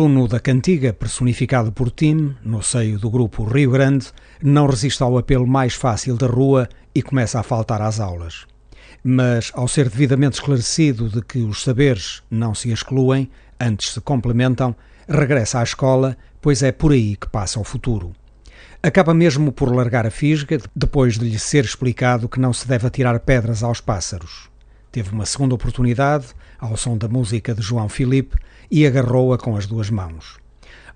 Aluno da cantiga, personificado por Tim, no seio do grupo Rio Grande, não resiste ao apelo mais fácil da rua e começa a faltar às aulas. Mas, ao ser devidamente esclarecido de que os saberes não se excluem, antes se complementam, regressa à escola, pois é por aí que passa o futuro. Acaba mesmo por largar a fisga, depois de lhe ser explicado que não se deve atirar pedras aos pássaros. Teve uma segunda oportunidade, ao som da música de João Filipe, e agarrou-a com as duas mãos.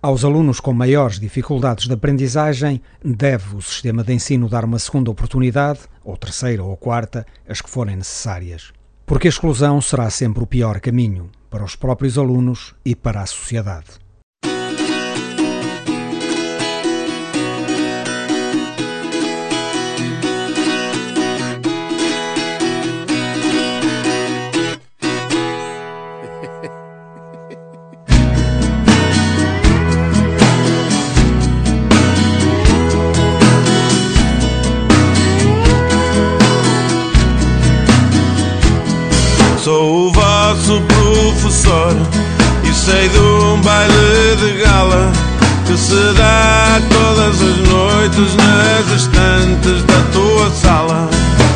Aos alunos com maiores dificuldades de aprendizagem, deve o sistema de ensino dar uma segunda oportunidade, ou terceira ou quarta, as que forem necessárias. Porque a exclusão será sempre o pior caminho, para os próprios alunos e para a sociedade. E sei de um baile de gala que se dá todas as noites nas estantes da tua sala.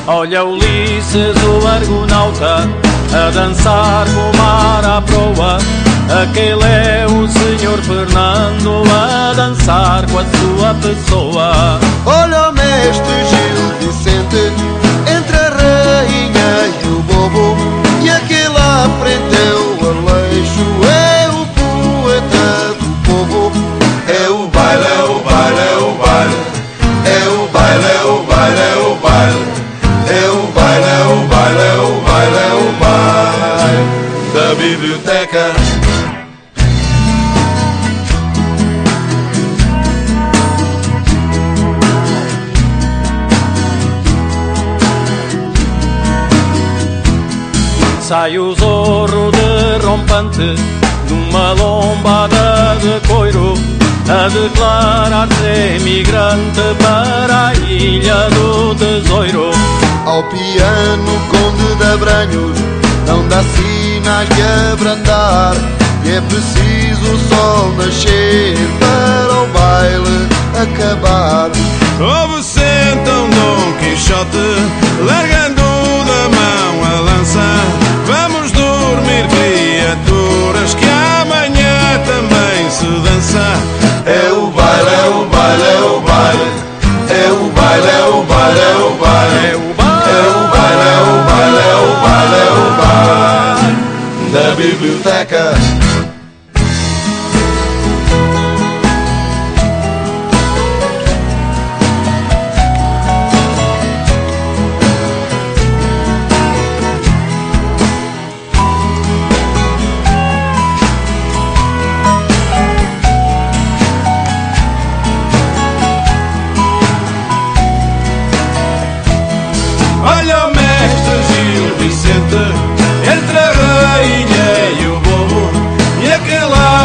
Olha Ulisses, o argonauta, a dançar com o mar à proa. Aquele é o senhor Fernando a dançar com a sua pessoa. Olha o mestre Gil Vicente, entre a rainha e o bobo. E aquele à biblioteca. Sai o zorro de rompante numa lombada de coiro a declarar-se emigrante para a ilha do tesouro. Ao piano, conde de Abranhos, não dá sinais de abrandar. E é preciso o sol nascer para o baile acabar. Houve sentam Dom Quixote, largando da mão a lança. Vamos dormir, criaturas, que amanhã também se dança. É o baile, é o baile, é o baile. É o baile, é o baile, é o baile. É o baile, da biblioteca. Olha o mestre Gil Vicente,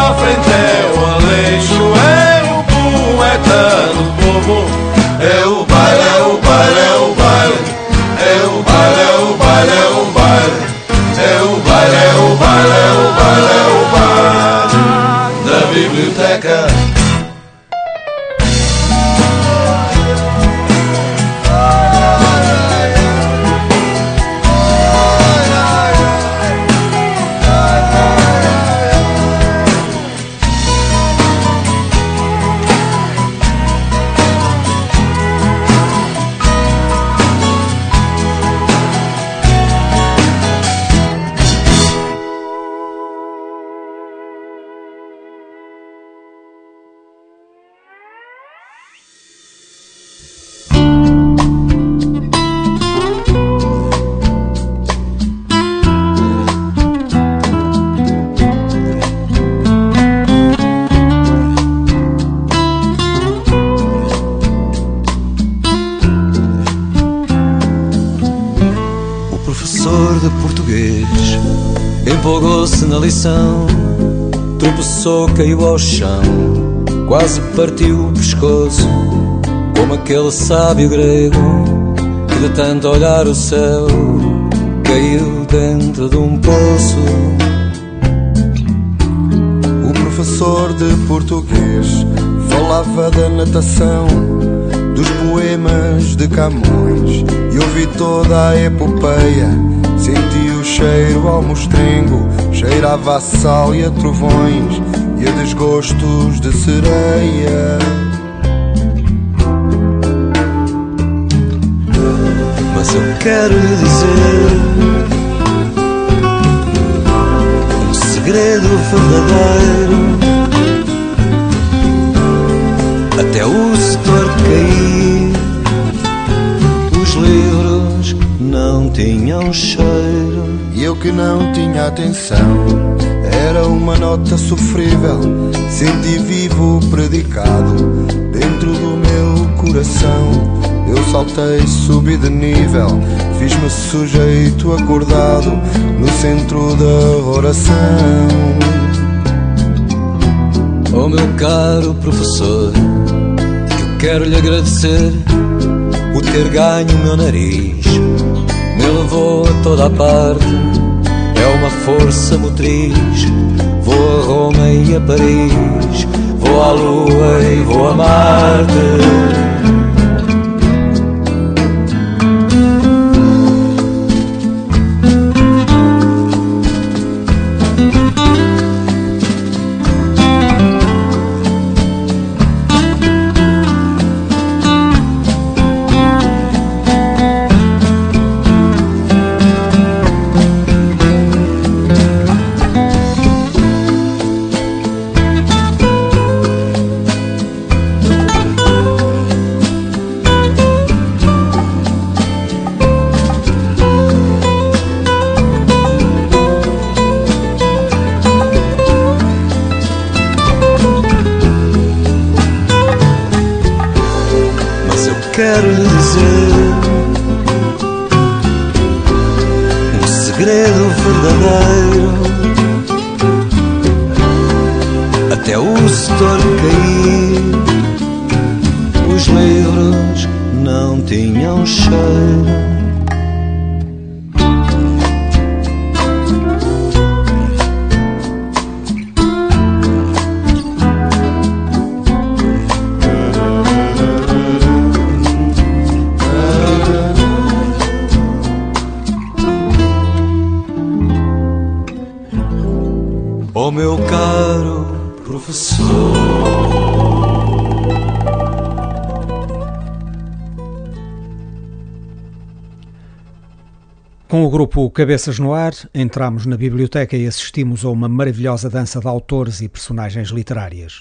aquele ao chão, quase partiu o pescoço, como aquele sábio grego que de tanto olhar o céu caiu dentro de um poço. O professor de português falava da natação, dos poemas de Camões e ouvi toda a epopeia. Senti o cheiro ao mostrengo, cheirava a sal e a trovões e desgostos de sereia. Mas eu quero dizer um segredo verdadeiro. Até o setor cair, os livros não tinham cheiro. E eu que não tinha atenção, era uma nota sofrível. Senti vivo o predicado dentro do meu coração. Eu saltei, subi de nível, fiz-me sujeito acordado no centro da oração. Oh meu caro professor, eu quero lhe agradecer o ter ganho meu nariz. Me levou a toda a parte, é uma força motriz. Vou a Roma e a Paris, vou à Lua e vou a Marte. Quero dizer um segredo verdadeiro. Até o setor cair, Cabeças no Ar, entramos na biblioteca e assistimos a uma maravilhosa dança de autores e personagens literárias.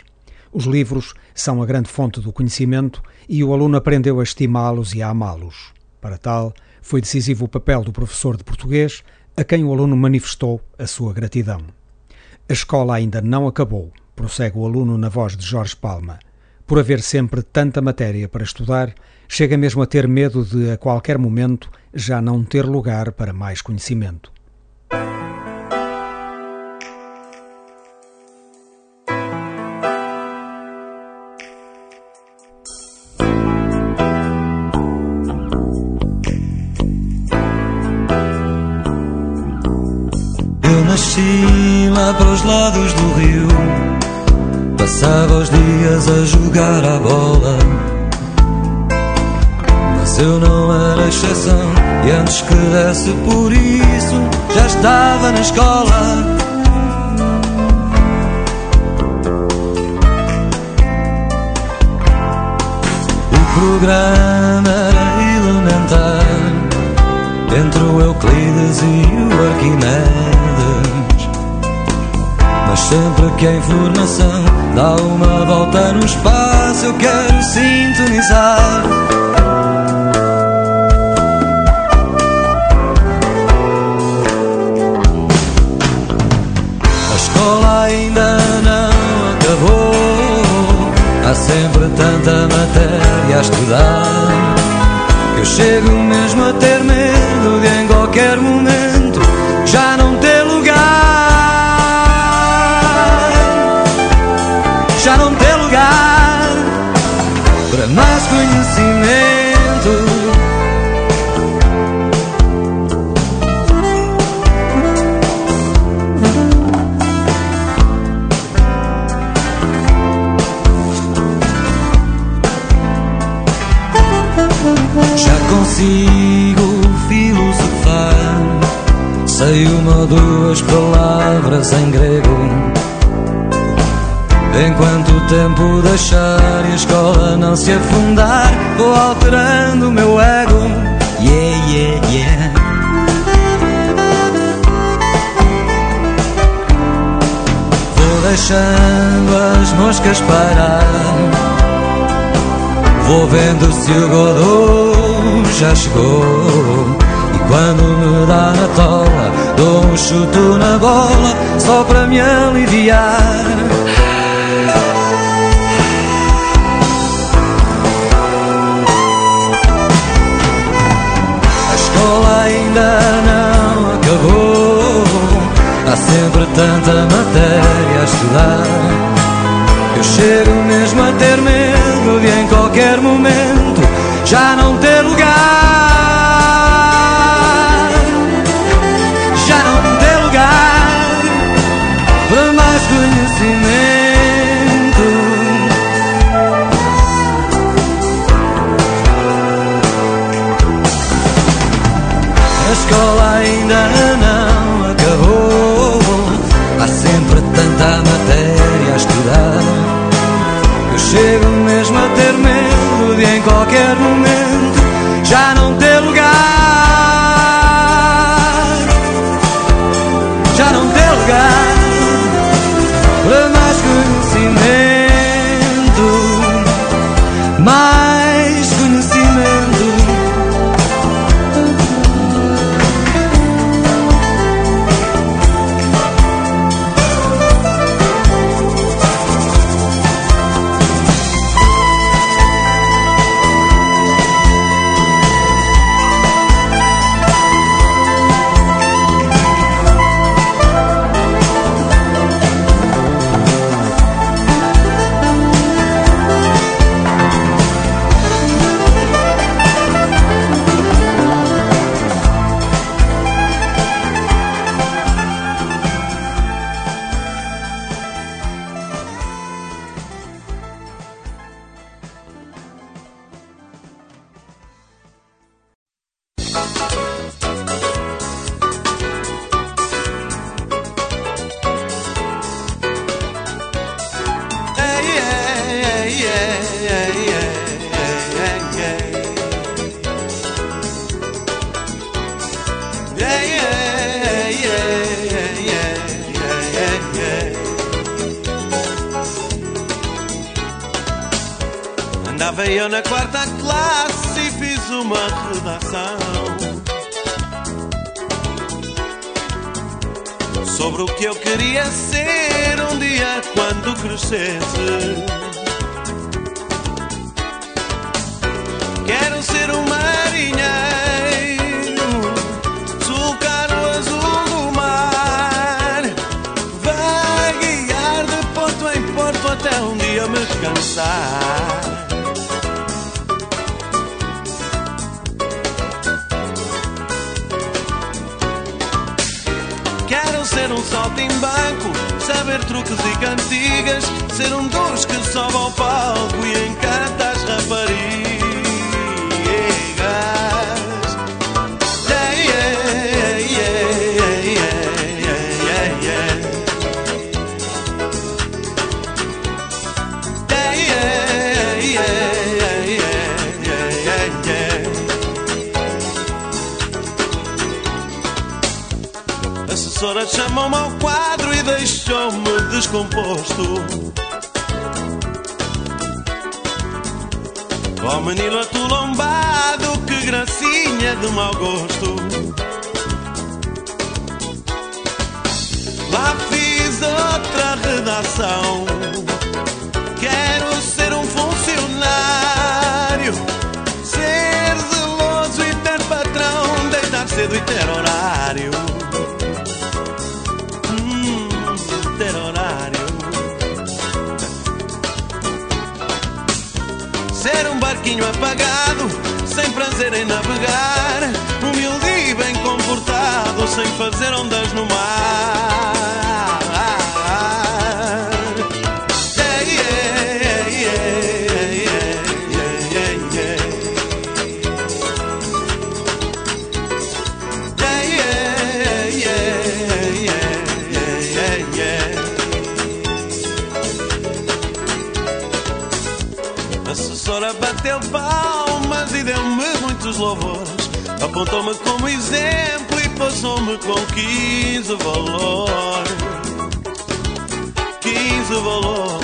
Os livros são a grande fonte do conhecimento e o aluno aprendeu a estimá-los e a amá-los. Para tal, foi decisivo o papel do professor de português, a quem o aluno manifestou a sua gratidão. A escola ainda não acabou, prossegue o aluno na voz de Jorge Palma. Por haver sempre tanta matéria para estudar, chega mesmo a ter medo de, a qualquer momento, já não ter lugar para mais conhecimento. Nasci lá para os lados do rio, passava os dias a jogar a bola. Mas eu não era exceção, e antes que desse por isso, já estava na escola. O programa era elementar entre o Euclides e o Arquimedes. Mas sempre que a informação dá uma volta no espaço, eu quero sintonizar. Ainda não acabou, há sempre tanta matéria a estudar. que Eu chego mesmo a ter medo de em qualquer momento já não duas palavras em grego. Enquanto o tempo deixar e a escola não se afundar, vou alterando o meu ego. Yeah, yeah, yeah. Vou deixando as moscas parar. Vou vendo se o Godot já chegou. Quando me dá na tola, dou um chuto na bola só para me aliviar. A escola ainda não acabou. Há sempre tanta matéria a estudar. Eu chego mesmo a ter medo de em qualquer momento já não ter lugar. Truques e cantigas, ser um dos que sobe ao palco e encanta descomposto. Ó menino atulombado, que gracinha de mau gosto. Lá fiz outra redação. Quero ser um funcionário, ser zeloso e ter patrão, deitar cedo e ter horário. Barquinho apagado, sem prazer em navegar, humilde e bem comportado, sem fazer ondas no mar. Apontou-me como exemplo e passou-me com 15 valores. 15 valores.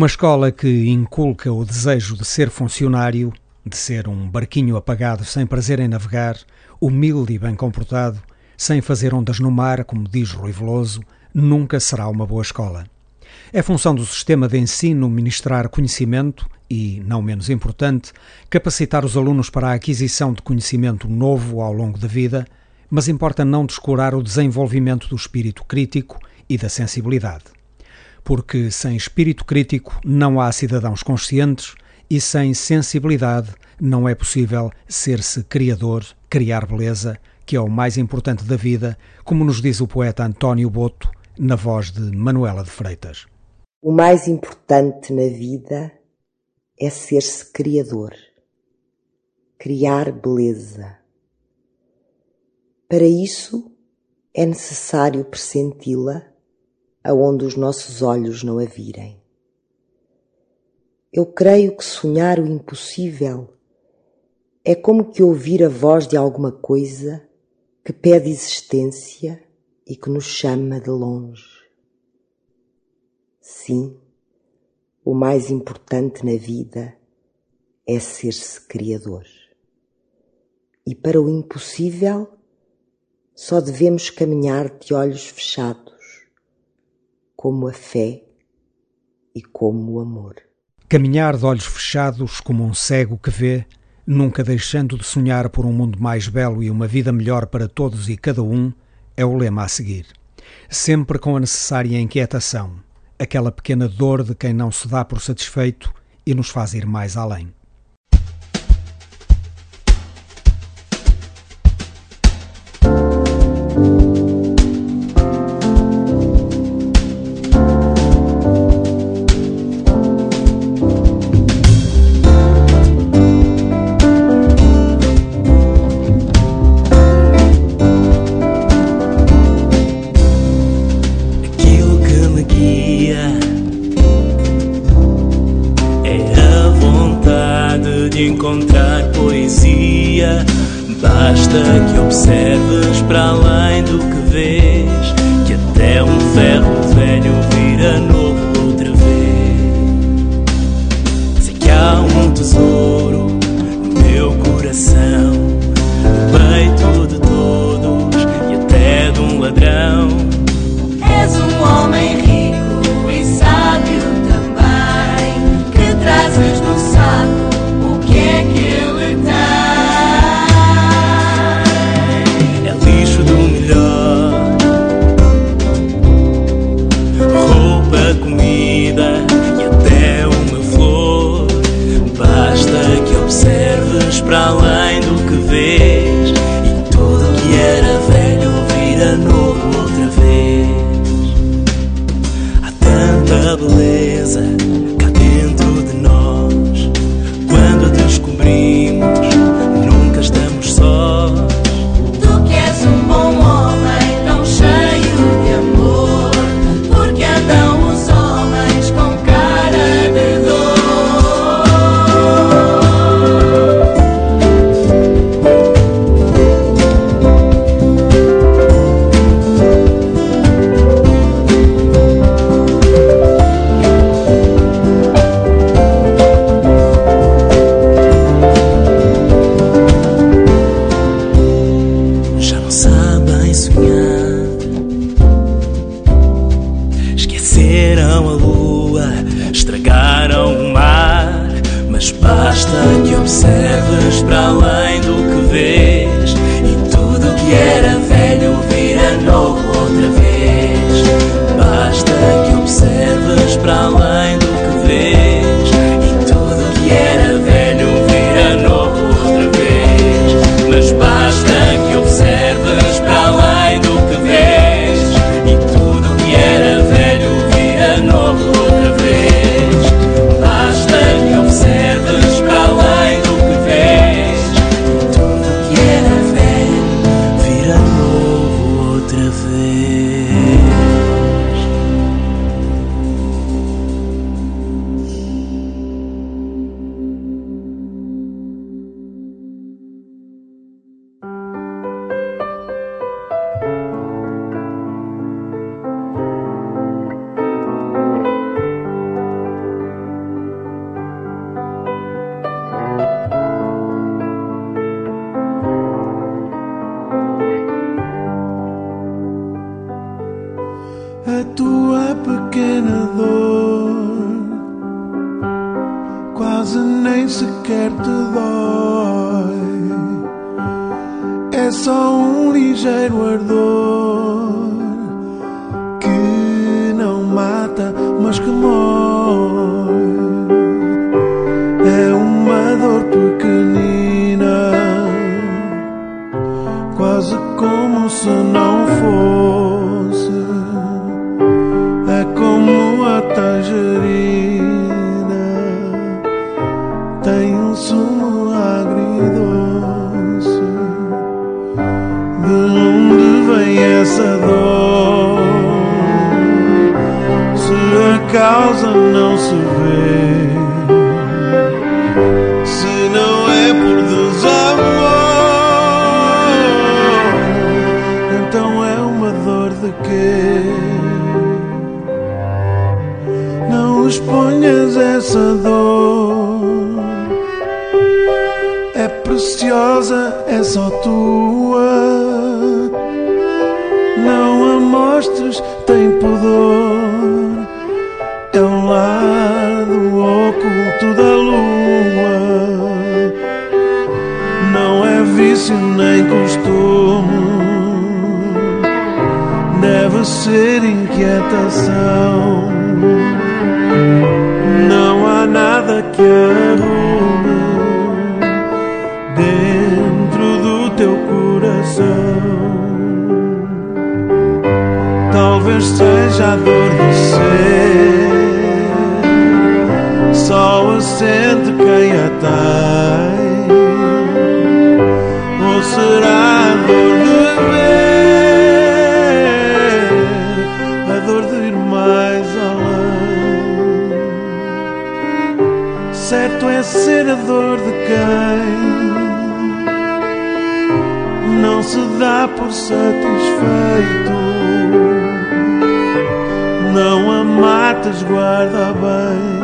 Uma escola que inculca o desejo de ser funcionário, de ser um barquinho apagado sem prazer em navegar, humilde e bem comportado, sem fazer ondas no mar, como diz Rui Veloso, nunca será uma boa escola. É função do sistema de ensino ministrar conhecimento e, não menos importante, capacitar os alunos para a aquisição de conhecimento novo ao longo da vida, mas importa não descurar o desenvolvimento do espírito crítico e da sensibilidade porque sem espírito crítico não há cidadãos conscientes e sem sensibilidade não é possível ser-se criador, criar beleza, que é o mais importante da vida, como nos diz o poeta António Boto, na voz de Manuela de Freitas. O mais importante na vida é ser-se criador, criar beleza. Para isso é necessário pressenti-la aonde os nossos olhos não a virem. Eu creio que sonhar o impossível é como que ouvir a voz de alguma coisa que pede existência e que nos chama de longe. Sim, o mais importante na vida é ser-se criador. E para o impossível, só devemos caminhar de olhos fechados como a fé e como o amor. Caminhar de olhos fechados como um cego que vê, nunca deixando de sonhar por um mundo mais belo e uma vida melhor para todos e cada um, é o lema a seguir. Sempre com a necessária inquietação, aquela pequena dor de quem não se dá por satisfeito e nos faz ir mais além. sente quem a tem? Ou será a dor de ver, a dor de ir mais além? Certo é ser a dor de quem não se dá por satisfeito. Não a mates, guarda bem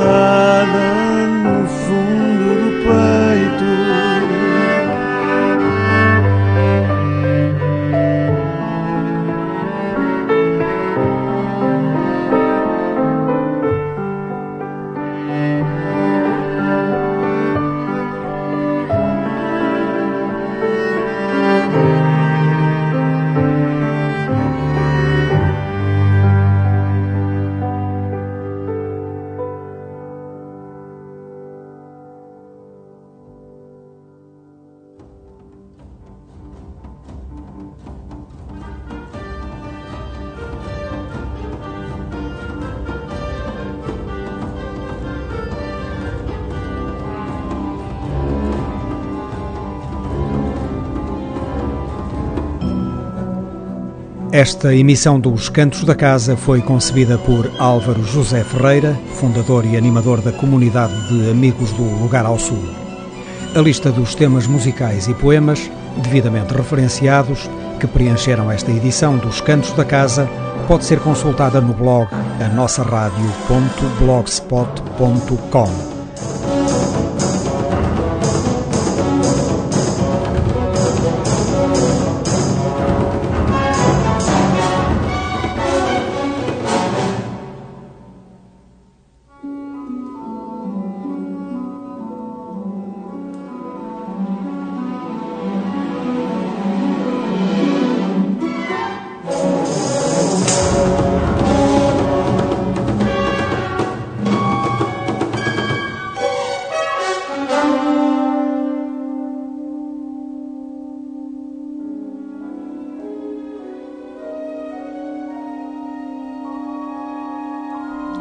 nada no fundo. Esta emissão dos Cantos da Casa foi concebida por Álvaro José Ferreira, fundador e animador da comunidade de Amigos do Lugar ao Sul. A lista dos temas musicais e poemas, devidamente referenciados, que preencheram esta edição dos Cantos da Casa, pode ser consultada no blog a nossaradio.blogspot.com.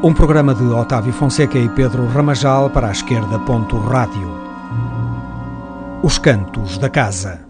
Um programa de Otávio Fonseca e Pedro Ramajal para a esquerda. Rádio. Os Cantos da Casa.